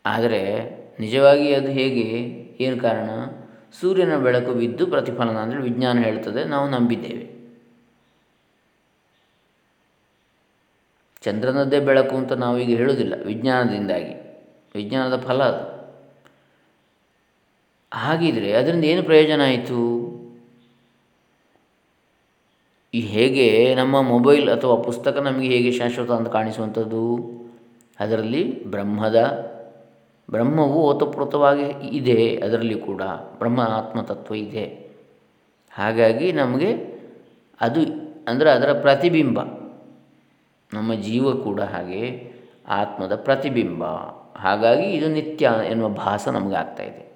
ಆದರೆ, ನಿಜವಾಗಿ ಅದು ಹೇಗೆ? ಏನು ಕಾರಣ? ಸೂರ್ಯನ ಬೆಳಕು ಬಿದ್ದು ಪ್ರತಿಫಲನ ಅಂದರೆ ವಿಜ್ಞಾನ ಹೇಳ್ತದೆ ನಾವು ನಂಬಿದ್ದೇವೆ. ಚಂದ್ರನದ್ದೇ ಬೆಳಕು ಅಂತ ನಾವೀಗ ಹೇಳುವುದಿಲ್ಲ, ವಿಜ್ಞಾನದಿಂದಾಗಿ. ವಿಜ್ಞಾನದ ಫಲ ಅದು. ಹಾಗಿದ್ರೆ, ಅದರಿಂದ ಏನು ಪ್ರಯೋಜನ ಆಯಿತು? ಈ ಹೇಗೆ ನಮ್ಮ ಮೊಬೈಲ್ ಅಥವಾ ಪುಸ್ತಕ ನಮಗೆ ಹೇಗೆ ಶಾಶ್ವತ ಅಂತ ಕಾಣಿಸುವಂಥದ್ದು? ಅದರಲ್ಲಿ ಬ್ರಹ್ಮದ, ಬ್ರಹ್ಮವು ಓತಪ್ರೋತವಾಗಿ ಇದೆ, ಅದರಲ್ಲಿ ಕೂಡ ಬ್ರಹ್ಮ ಆತ್ಮತತ್ವ ಇದೆ. ಹಾಗಾಗಿ ನಮಗೆ ಅದು ಅಂದರೆ ಅದರ ಪ್ರತಿಬಿಂಬ, ನಮ್ಮ ಜೀವ ಕೂಡ ಹಾಗೆ ಆತ್ಮದ ಪ್ರತಿಬಿಂಬ. ಹಾಗಾಗಿ ಇದು ನಿತ್ಯ ಎನ್ನುವ ಭಾಸ ನಮಗೆ ಆಗ್ತಾಯಿದೆ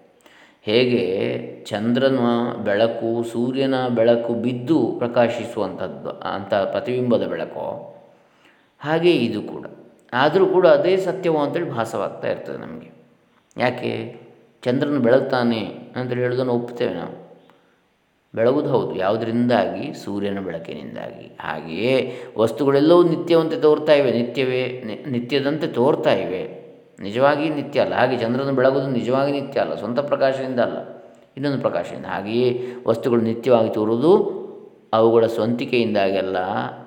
ಹೇಗೆ ಚಂದ್ರನ ಬೆಳಕು, ಸೂರ್ಯನ ಬೆಳಕು ಬಿದ್ದು ಪ್ರಕಾಶಿಸುವಂಥದ್ದು ಅಂಥ ಪ್ರತಿಬಿಂಬದ ಬೆಳಕು. ಹಾಗೆ ಇದು ಕೂಡ. ಆದರೂ ಕೂಡ ಅದೇ ಸತ್ಯವೋ ಅಂತೇಳಿ ಭಾಸವಾಗ್ತಾ ಇರ್ತದೆ ನಮಗೆ. ಯಾಕೆ? ಚಂದ್ರನ ಬೆಳಗ್ತಾನೆ ಅಂತೇಳಿ ಹೇಳೋದನ್ನು ಒಪ್ಪುತ್ತೇವೆ ನಾವು. ಬೆಳಗುವುದು ಹೌದು. ಯಾವುದರಿಂದಾಗಿ? ಸೂರ್ಯನ ಬೆಳಕಿನಿಂದಾಗಿ. ಹಾಗೆಯೇ ವಸ್ತುಗಳೆಲ್ಲವೂ ನಿತ್ಯವಂತೆ ತೋರ್ತಾ ಇವೆ. ನಿತ್ಯವೇ ನಿತ್ಯದಂತೆ ತೋರ್ತಾ ಇವೆ. ನಿಜವಾಗಿ ನಿತ್ಯ ಅಲ್ಲ. ಹಾಗೆ ಚಂದ್ರನು ಬೆಳಗುವುದು ನಿಜವಾಗಿ ನಿತ್ಯ ಅಲ್ಲ. ಸ್ವಂತ ಪ್ರಕಾಶದಿಂದ ಅಲ್ಲ. ಇನ್ನೊಂದು ಪ್ರಕಾಶದಿಂದ. ಹಾಗೆಯೇ ವಸ್ತುಗಳು ನಿತ್ಯವಾಗಿ ತೋರುವುದು ಅವುಗಳ ಸ್ವಂತಿಕೆಯಿಂದಾಗೆಲ್ಲ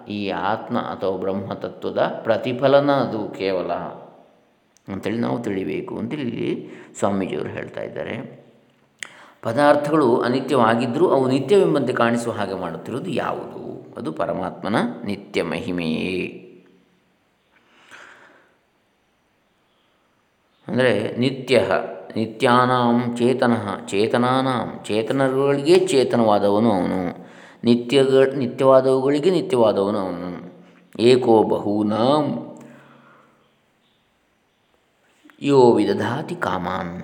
ಈ ಆತ್ಮ ಅಥವಾ ಬ್ರಹ್ಮತತ್ವದ ಪ್ರತಿಫಲನ ಅದು ಕೇವಲ. ಅಂತೇಳಿ ನಾವು ತಿಳಿಬೇಕು ಅಂತೇಳಿ ಸ್ವಾಮೀಜಿಯವರು ಹೇಳ್ತಾ ಇದ್ದಾರೆ. ಪದಾರ್ಥಗಳು ಅನಿತ್ಯವಾಗಿದ್ದರೂ ಅವು ನಿತ್ಯವೆಂಬಂತೆ ಕಾಣಿಸುವ ಹಾಗೆ ಮಾಡುತ್ತಿರುವುದು ಯಾವುದು? ಅದು ಪರಮಾತ್ಮನ ನಿತ್ಯ ಮಹಿಮೆಯೇ. ಅಂದರೆ ನಿತ್ಯ, ನಿತ್ಯಾನಾಂ ಚೇತನ, ಚೇತನಾನಾಂ ಚೇತನಗಳಿಗೆ ಚೇತನವಾದವನು ಅವನು. ನಿತ್ಯಗಳ ನಿತ್ಯವಾದವುಗಳಿಗೆ ನಿತ್ಯವಾದವನು ಅವನು. ಏಕೋ ಬಹೂನಾಂ ಯೋ ವಿದಧಾತಿ ಕಾಮಾನ್.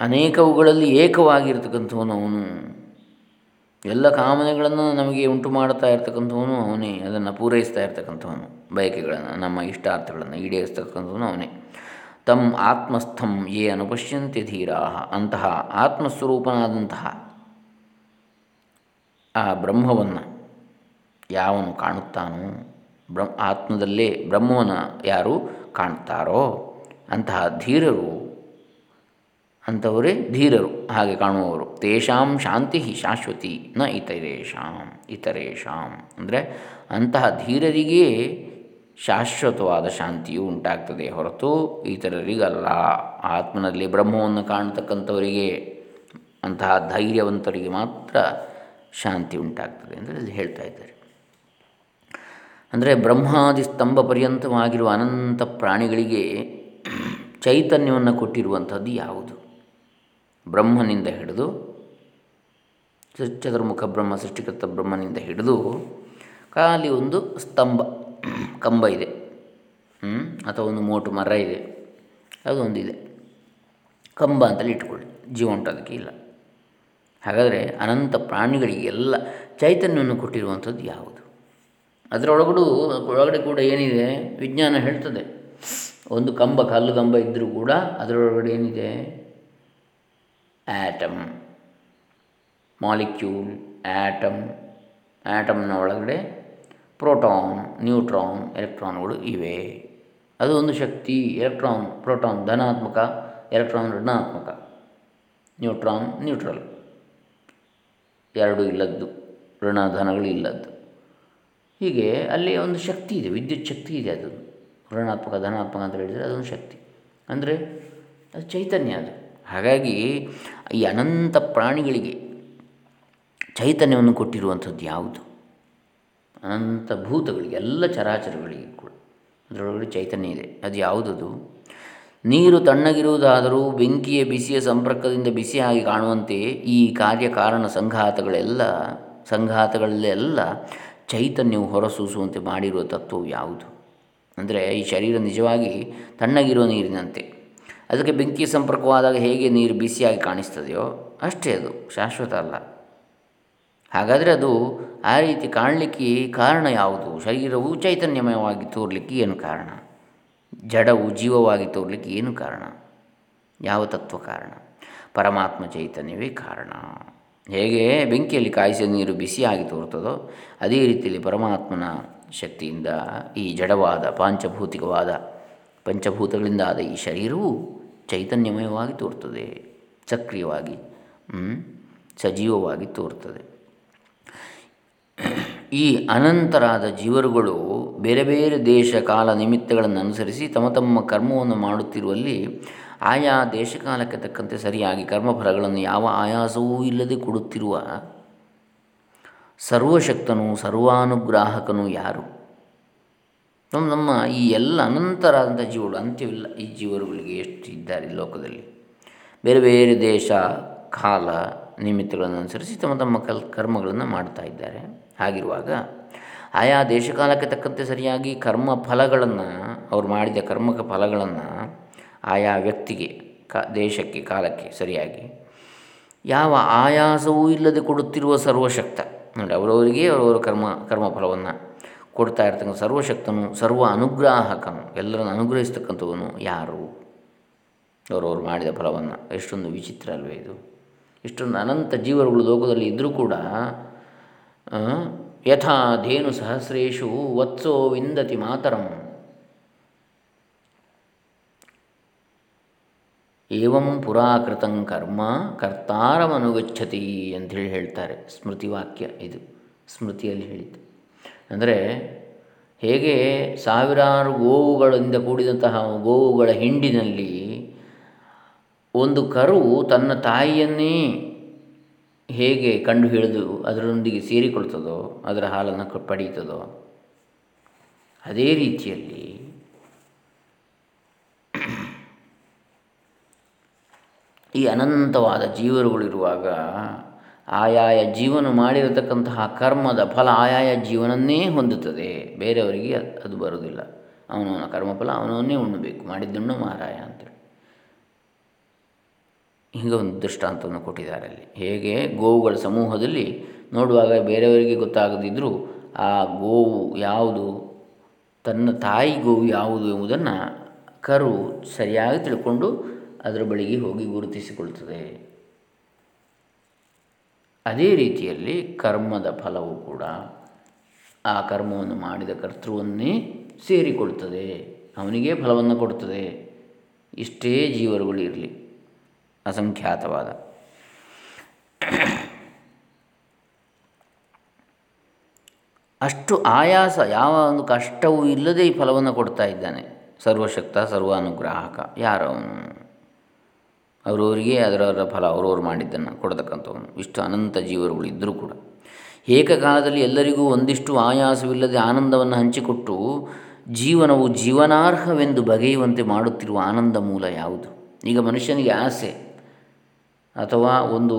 ಅನೇಕವುಗಳಲ್ಲಿ ಏಕವಾಗಿರ್ತಕ್ಕಂಥವನು ಅವನು. ಎಲ್ಲ ಕಾಮನೆಗಳನ್ನು ನಮಗೆ ಉಂಟು ಮಾಡ್ತಾ ಇರ್ತಕ್ಕಂಥವನು ಅವನೇ, ಅದನ್ನು ಪೂರೈಸ್ತಾ ಇರ್ತಕ್ಕಂಥವನು, ಬಯಕೆಗಳನ್ನು, ನಮ್ಮ ಇಷ್ಟಾರ್ಥಗಳನ್ನು ಈಡೇರಿಸ್ತಕ್ಕಂಥವನು ಅವನೇ. ತಮ್ಮ ಆತ್ಮಸ್ಥಂ ಯೇ ಅನುಪಶ್ಯಂತೆ ಧೀರಾ ಅಂತಹ ಆತ್ಮಸ್ವರೂಪನಾದಂತಹ ಆ ಬ್ರಹ್ಮವನ್ನು ಯಾವನು ಕಾಣುತ್ತಾನೋ ಬ್ರಹ್ಮ ಆತ್ಮದಲ್ಲೇ ಬ್ರಹ್ಮವನ್ನು ಯಾರು ಕಾಣುತ್ತಾರೋ, ಅಂತಹ ಧೀರರು ಅಂಥವರೇ ಧೀರರು, ಹಾಗೆ ಕಾಣುವವರು. ತೇಷಾಂ ಶಾಂತಿ ಶಾಶ್ವತಿ, ನ ಇತರೇಷಾಂ ಇತರೇಶಾಂ ಅಂದರೆ ಅಂತಹ ಧೀರರಿಗೆ ಶಾಶ್ವತವಾದ ಶಾಂತಿಯು ಉಂಟಾಗ್ತದೆ ಹೊರತು ಇತರರಿಗಲ್ಲ. ಆತ್ಮನಲ್ಲಿ ಬ್ರಹ್ಮವನ್ನು ಕಾಣತಕ್ಕಂಥವರಿಗೆ, ಅಂತಹ ಧೈರ್ಯವಂತರಿಗೆ ಮಾತ್ರ ಶಾಂತಿ ಉಂಟಾಗ್ತದೆ ಅಂದರೆ ಅಲ್ಲಿ ಹೇಳ್ತಾ ಇದ್ದಾರೆ. ಅಂದರೆ ಬ್ರಹ್ಮಾದಿ ಸ್ತಂಭ ಪರ್ಯಂತವಾಗಿರುವ ಅನಂತ ಪ್ರಾಣಿಗಳಿಗೆ ಚೈತನ್ಯವನ್ನು ಕೊಟ್ಟಿರುವಂಥದ್ದು ಯಾವುದು? ಬ್ರಹ್ಮನಿಂದ ಹಿಡಿದು, ಚತುರ್ಮುಖ ಬ್ರಹ್ಮ, ಸೃಷ್ಟಿಕರ್ತ ಬ್ರಹ್ಮನಿಂದ ಹಿಡಿದು ಖಾಲಿ ಒಂದು ಸ್ತಂಭ, ಕಂಬ ಇದೆ. ಅಥವಾ ಒಂದು ಮೋಟು ಮರ ಇದೆ. ಅದೊಂದಿದೆ. ಕಂಬ ಅಂತಲೇ ಇಟ್ಕೊಳ್ಳಿ. ಜೀವ ಉಂಟು ಅದಕ್ಕೆ ಇಲ್ಲ. ಹಾಗಾದರೆ ಅನಂತ ಪ್ರಾಣಿಗಳಿಗೆಲ್ಲ ಚೈತನ್ಯವನ್ನು ಕೊಟ್ಟಿರುವಂಥದ್ದು ಯಾವುದು? ಅದರೊಳಗಡು, ಒಳಗಡೆ ಕೂಡ ಏನಿದೆ? ವಿಜ್ಞಾನ ಹೇಳ್ತದೆ. ಒಂದು ಕಂಬ, ಕಲ್ಲು ಕಂಬ ಇದ್ದರೂ ಕೂಡ ಅದರೊಳಗಡೆ ಏನಿದೆ? ಆ್ಯಟಮ್ ಮಾಲಿಕ್ಯೂಲ್ ಆ್ಯಟಮ್ ಆ್ಯಟಮ್ನ ಒಳಗಡೆ ಪ್ರೋಟಾನ್ ನ್ಯೂಟ್ರಾನ್ ಎಲೆಕ್ಟ್ರಾನ್ಗಳು ಇವೆ. ಅದು ಒಂದು ಶಕ್ತಿ ಎಲೆಕ್ಟ್ರಾನ್ ಪ್ರೋಟಾನ್ ಧನಾತ್ಮಕ ಎಲೆಕ್ಟ್ರಾನ್ ಋಣಾತ್ಮಕ. ನ್ಯೂಟ್ರಾನ್ ನ್ಯೂಟ್ರಲ್ ಎರಡು ಇಲ್ಲದ್ದು, ಋಣಧನಗಳು ಇಲ್ಲದ್ದು. ಹೀಗೆ ಅಲ್ಲಿ ಒಂದು ಶಕ್ತಿ ಇದೆ, ವಿದ್ಯುತ್ ಶಕ್ತಿ ಇದೆ ಅದು. ಋಣಾತ್ಮಕ, ಧನಾತ್ಮಕ ಅಂತ ಹೇಳಿದರೆ ಅದೊಂದು ಶಕ್ತಿ. ಅಂದರೆ ಅದು ಚೈತನ್ಯ ಅದು. ಹಾಗಾಗಿ ಈ ಅನಂತ ಪ್ರಾಣಿಗಳಿಗೆ ಚೈತನ್ಯವನ್ನು ಕೊಟ್ಟಿರುವಂಥದ್ದು ಯಾವುದು? ಅನಂತ ಭೂತಗಳಿಗೆ, ಎಲ್ಲ ಚರಾಚರಗಳಿಗೆ ಕೂಡ. ಅದರೊಳಗಡೆ ಚೈತನ್ಯ ಇದೆ. ಅದು ಯಾವುದದು? ನೀರು ತಣ್ಣಗಿರುವುದಾದರೂ ಬೆಂಕಿಯ ಬಿಸಿಯ ಸಂಪರ್ಕದಿಂದ ಬಿಸಿಯಾಗಿ ಕಾಣುವಂತೆ ಈ ಕಾರ್ಯಕಾರಣ ಸಂಘಾತಗಳೆಲ್ಲ, ಸಂಘಾತಗಳಲ್ಲೆಲ್ಲ ಚೈತನ್ಯವು ಹೊರಸೂಸುವಂತೆ ಮಾಡಿರುವ ತತ್ವವು ಯಾವುದು? ಅಂದರೆ ಈ ಶರೀರ ನಿಜವಾಗಿ ತಣ್ಣಗಿರುವ ನೀರಿನಂತೆ. ಅದಕ್ಕೆ ಬೆಂಕಿ ಸಂಪರ್ಕವಾದಾಗ ಹೇಗೆ ನೀರು ಬಿಸಿಯಾಗಿ ಕಾಣಿಸ್ತದೆಯೋ ಅಷ್ಟೇ ಅದು, ಶಾಶ್ವತ ಅಲ್ಲ. ಹಾಗಾದರೆ ಅದು ಆ ರೀತಿ ಕಾಣಲಿಕ್ಕೆ ಕಾರಣ ಯಾವುದು? ಶರೀರವು ಚೈತನ್ಯಮಯವಾಗಿ ತೋರಲಿಕ್ಕೆ ಏನು ಕಾರಣ? ಜಡವು ಜೀವವಾಗಿ ತೋರಲಿಕ್ಕೆ ಏನು ಕಾರಣ? ಯಾವ ತತ್ವ ಕಾರಣ? ಪರಮಾತ್ಮ ಚೈತನ್ಯವೇ ಕಾರಣ. ಹೇಗೆ ಬೆಂಕಿಯಲ್ಲಿ ಕಾಯಿಸಿದ ನೀರು ಬಿಸಿಯಾಗಿ ತೋರ್ತದೋ ಅದೇ ರೀತಿಯಲ್ಲಿ ಪರಮಾತ್ಮನ ಶಕ್ತಿಯಿಂದ ಈ ಜಡವಾದ, ಪಾಂಚಭೌತಿಕವಾದ ಪಂಚಭೂತಗಳಿಂದ ಆದ ಈ ಶರೀರವು ಚೈತನ್ಯಮಯವಾಗಿ ತೋರ್ತದೆ, ಸಕ್ರಿಯವಾಗಿ ಸಜೀವವಾಗಿ ತೋರ್ತದೆ. ಈ ಅನಂತರಾದ ಜೀವರುಗಳು ಬೇರೆ ಬೇರೆ ದೇಶ ಕಾಲ ನಿಮಿತ್ತಗಳನ್ನು ಅನುಸರಿಸಿ ತಮ್ಮ ತಮ್ಮ ಕರ್ಮವನ್ನು ಮಾಡುತ್ತಿರುವಲ್ಲಿ ಆಯಾ ದೇಶಕಾಲಕ್ಕೆ ತಕ್ಕಂತೆ ಸರಿಯಾಗಿ ಕರ್ಮಫಲಗಳನ್ನು ಯಾವ ಆಯಾಸವೂ ಇಲ್ಲದೆ ಕೊಡುತ್ತಿರುವ ಸರ್ವಶಕ್ತನು ಸರ್ವಾನುಗ್ರಾಹಕನು ಯಾರು? ನಮ್ಮ ನಮ್ಮ ಈ ಎಲ್ಲ ಅನಂತರಾದಂಥ ಜೀವಗಳು, ಅಂತ್ಯವಿಲ್ಲ. ಈ ಜೀವರುಗಳಿಗೆ ಎಷ್ಟು ಇದ್ದಾರೆ ಲೋಕದಲ್ಲಿ? ಬೇರೆ ಬೇರೆ ದೇಶ, ಕಾಲ, ನಿಮಿತ್ತಗಳನ್ನು ಅನುಸರಿಸಿ ತಮ್ಮ ತಮ್ಮ ಕಲ್, ಕರ್ಮಗಳನ್ನು ಮಾಡ್ತಾ ಇದ್ದಾರೆ. ಹಾಗಿರುವಾಗ ಆಯಾ ದೇಶಕಾಲಕ್ಕೆ ತಕ್ಕಂತೆ ಸರಿಯಾಗಿ ಕರ್ಮ ಫಲಗಳನ್ನು, ಅವ್ರು ಮಾಡಿದ ಕರ್ಮಕ ಫಲಗಳನ್ನು ಆಯಾ ವ್ಯಕ್ತಿಗೆ, ಕ, ದೇಶಕ್ಕೆ, ಕಾಲಕ್ಕೆ ಸರಿಯಾಗಿ ಯಾವ ಆಯಾಸವೂ ಇಲ್ಲದೆ ಕೊಡುತ್ತಿರುವ ಸರ್ವಶಕ್ತ. ನೋಡಿ, ಅವರವರಿಗೆ ಅವರವರ ಕರ್ಮ, ಕರ್ಮಫಲವನ್ನು ಕೊಡ್ತಾ ಇರ್ತಕ್ಕಂಥ ಸರ್ವಶಕ್ತನು, ಸರ್ವ ಅನುಗ್ರಾಹಕನು, ಎಲ್ಲರನ್ನು ಅನುಗ್ರಹಿಸ್ತಕ್ಕಂಥವನು ಯಾರು? ಅವರವರು ಮಾಡಿದ ಫಲವನ್ನು. ಎಷ್ಟೊಂದು ವಿಚಿತ್ರ ಅಲ್ವೇ ಇದು. ಇಷ್ಟೊಂದು ಅನಂತ ಜೀವರುಗಳು ಲೋಕದಲ್ಲಿ ಇದ್ದರೂ ಕೂಡ ಯಥಾ ಧೇನು ಸಹಸ್ರೇಶು ವತ್ಸೋ ವಿಂದತಿ ಮಾತರಂ. ಏವಂ ಪುರಾಕೃತಂ ಕರ್ಮ, ಕರ್ತಾರಮನುಗಚ್ಚತಿ ಹೇಳಿ ಹೇಳ್ತಾರೆ. ಸ್ಮೃತಿ ವಾಕ್ಯ ಇದು. ಸ್ಮೃತಿಯಲ್ಲಿ ಹೇಳಿದ್ದು. ಅಂದರೆ ಹೇಗೆ ಸಾವಿರಾರು ಗೋವುಗಳಿಂದ ಕೂಡಿದಂತಹ ಗೋವುಗಳ ಹಿಂಡಿನಲ್ಲಿ ಒಂದು ಕರು ತನ್ನ ತಾಯಿಯನ್ನೇ ಹೇಗೆ ಕಂಡು ಹಿಡಿದು ಅದರೊಂದಿಗೆ ಸೇರಿಕೊಳ್ತದೋ, ಅದರ ಹಾಲನ್ನು ಪಡೀತದೋ ಅದೇ ರೀತಿಯಲ್ಲಿ ಈ ಅನಂತವಾದ ಜೀವರುಗಳಿರುವಾಗ ಆಯಾಯ ಜೀವನ ಮಾಡಿರತಕ್ಕಂತಹ ಕರ್ಮದ ಫಲ ಆಯಾಯ ಜೀವನನ್ನೇ ಹೊಂದುತ್ತದೆ. ಬೇರೆಯವರಿಗೆ ಅದು ಬರುವುದಿಲ್ಲ. ಅವನವನ ಕರ್ಮಫಲ ಅವನವನ್ನೇ ಉಣ್ಣಬೇಕು. ಮಾಡಿದ್ದುಣ್ಣು ಮಾರಾಯ ಅಂತೇಳಿ ಹೀಗೆ ಒಂದು ದೃಷ್ಟಾಂತವನ್ನು ಕೊಟ್ಟಿದ್ದಾರೆ ಅಲ್ಲಿ. ಹೇಗೆ? ಗೋವುಗಳ ಸಮೂಹದಲ್ಲಿ ನೋಡುವಾಗ ಬೇರೆಯವರಿಗೆ ಗೊತ್ತಾಗದಿದ್ದರೂ ಆ ಗೋವು ಯಾವುದು? ತನ್ನ ತಾಯಿ ಗೋವು ಯಾವುದು ಎಂಬುದನ್ನು ಕರು ಸರಿಯಾಗಿ ತಿಳ್ಕೊಂಡು ಅದರ ಬಳಿಗೆ ಹೋಗಿ ಗುರುತಿಸಿಕೊಳ್ತದೆ. ಅದೇ ರೀತಿಯಲ್ಲಿ ಕರ್ಮದ ಫಲವು ಕೂಡ ಆ ಕರ್ಮವನ್ನು ಮಾಡಿದ ಕರ್ತೃವನ್ನೇ ಸೇರಿಕೊಳ್ತದೆ. ಅವನಿಗೆ ಫಲವನ್ನು ಕೊಡ್ತದೆ. ಇಷ್ಟೇ ಜೀವರುಗಳು ಇರಲಿ. ಅಸಂಖ್ಯಾತವಾದ. ಅಷ್ಟು ಆಯಾಸ, ಯಾವ ಒಂದು ಕಷ್ಟವೂ ಇಲ್ಲದೆ ಈ ಫಲವನ್ನು ಕೊಡ್ತಾ ಇದ್ದಾನೆ. ಸರ್ವಶಕ್ತ, ಸರ್ವಾನುಗ್ರಾಹಕ, ಯಾರವನು? ಅವರವರಿಗೆ ಅದರವರ ಫಲ, ಅವರವರು ಮಾಡಿದ್ದನ್ನು ಕೊಡತಕ್ಕಂಥವನು. ಇಷ್ಟು ಅನಂತ ಜೀವರುಗಳು ಇದ್ದರೂ ಕೂಡ. ಏಕಕಾಲದಲ್ಲಿ ಎಲ್ಲರಿಗೂ ಒಂದಿಷ್ಟು ಆಯಾಸವಿಲ್ಲದೆ ಆನಂದವನ್ನು ಹಂಚಿಕೊಟ್ಟು ಜೀವನವು ಜೀವನಾರ್ಹವೆಂದು ಬಗೆಯುವಂತೆ ಮಾಡುತ್ತಿರುವ ಆನಂದ ಮೂಲ ಯಾವುದು? ಈಗ ಮನುಷ್ಯನಿಗೆ ಆಸೆ ಅಥವಾ ಒಂದು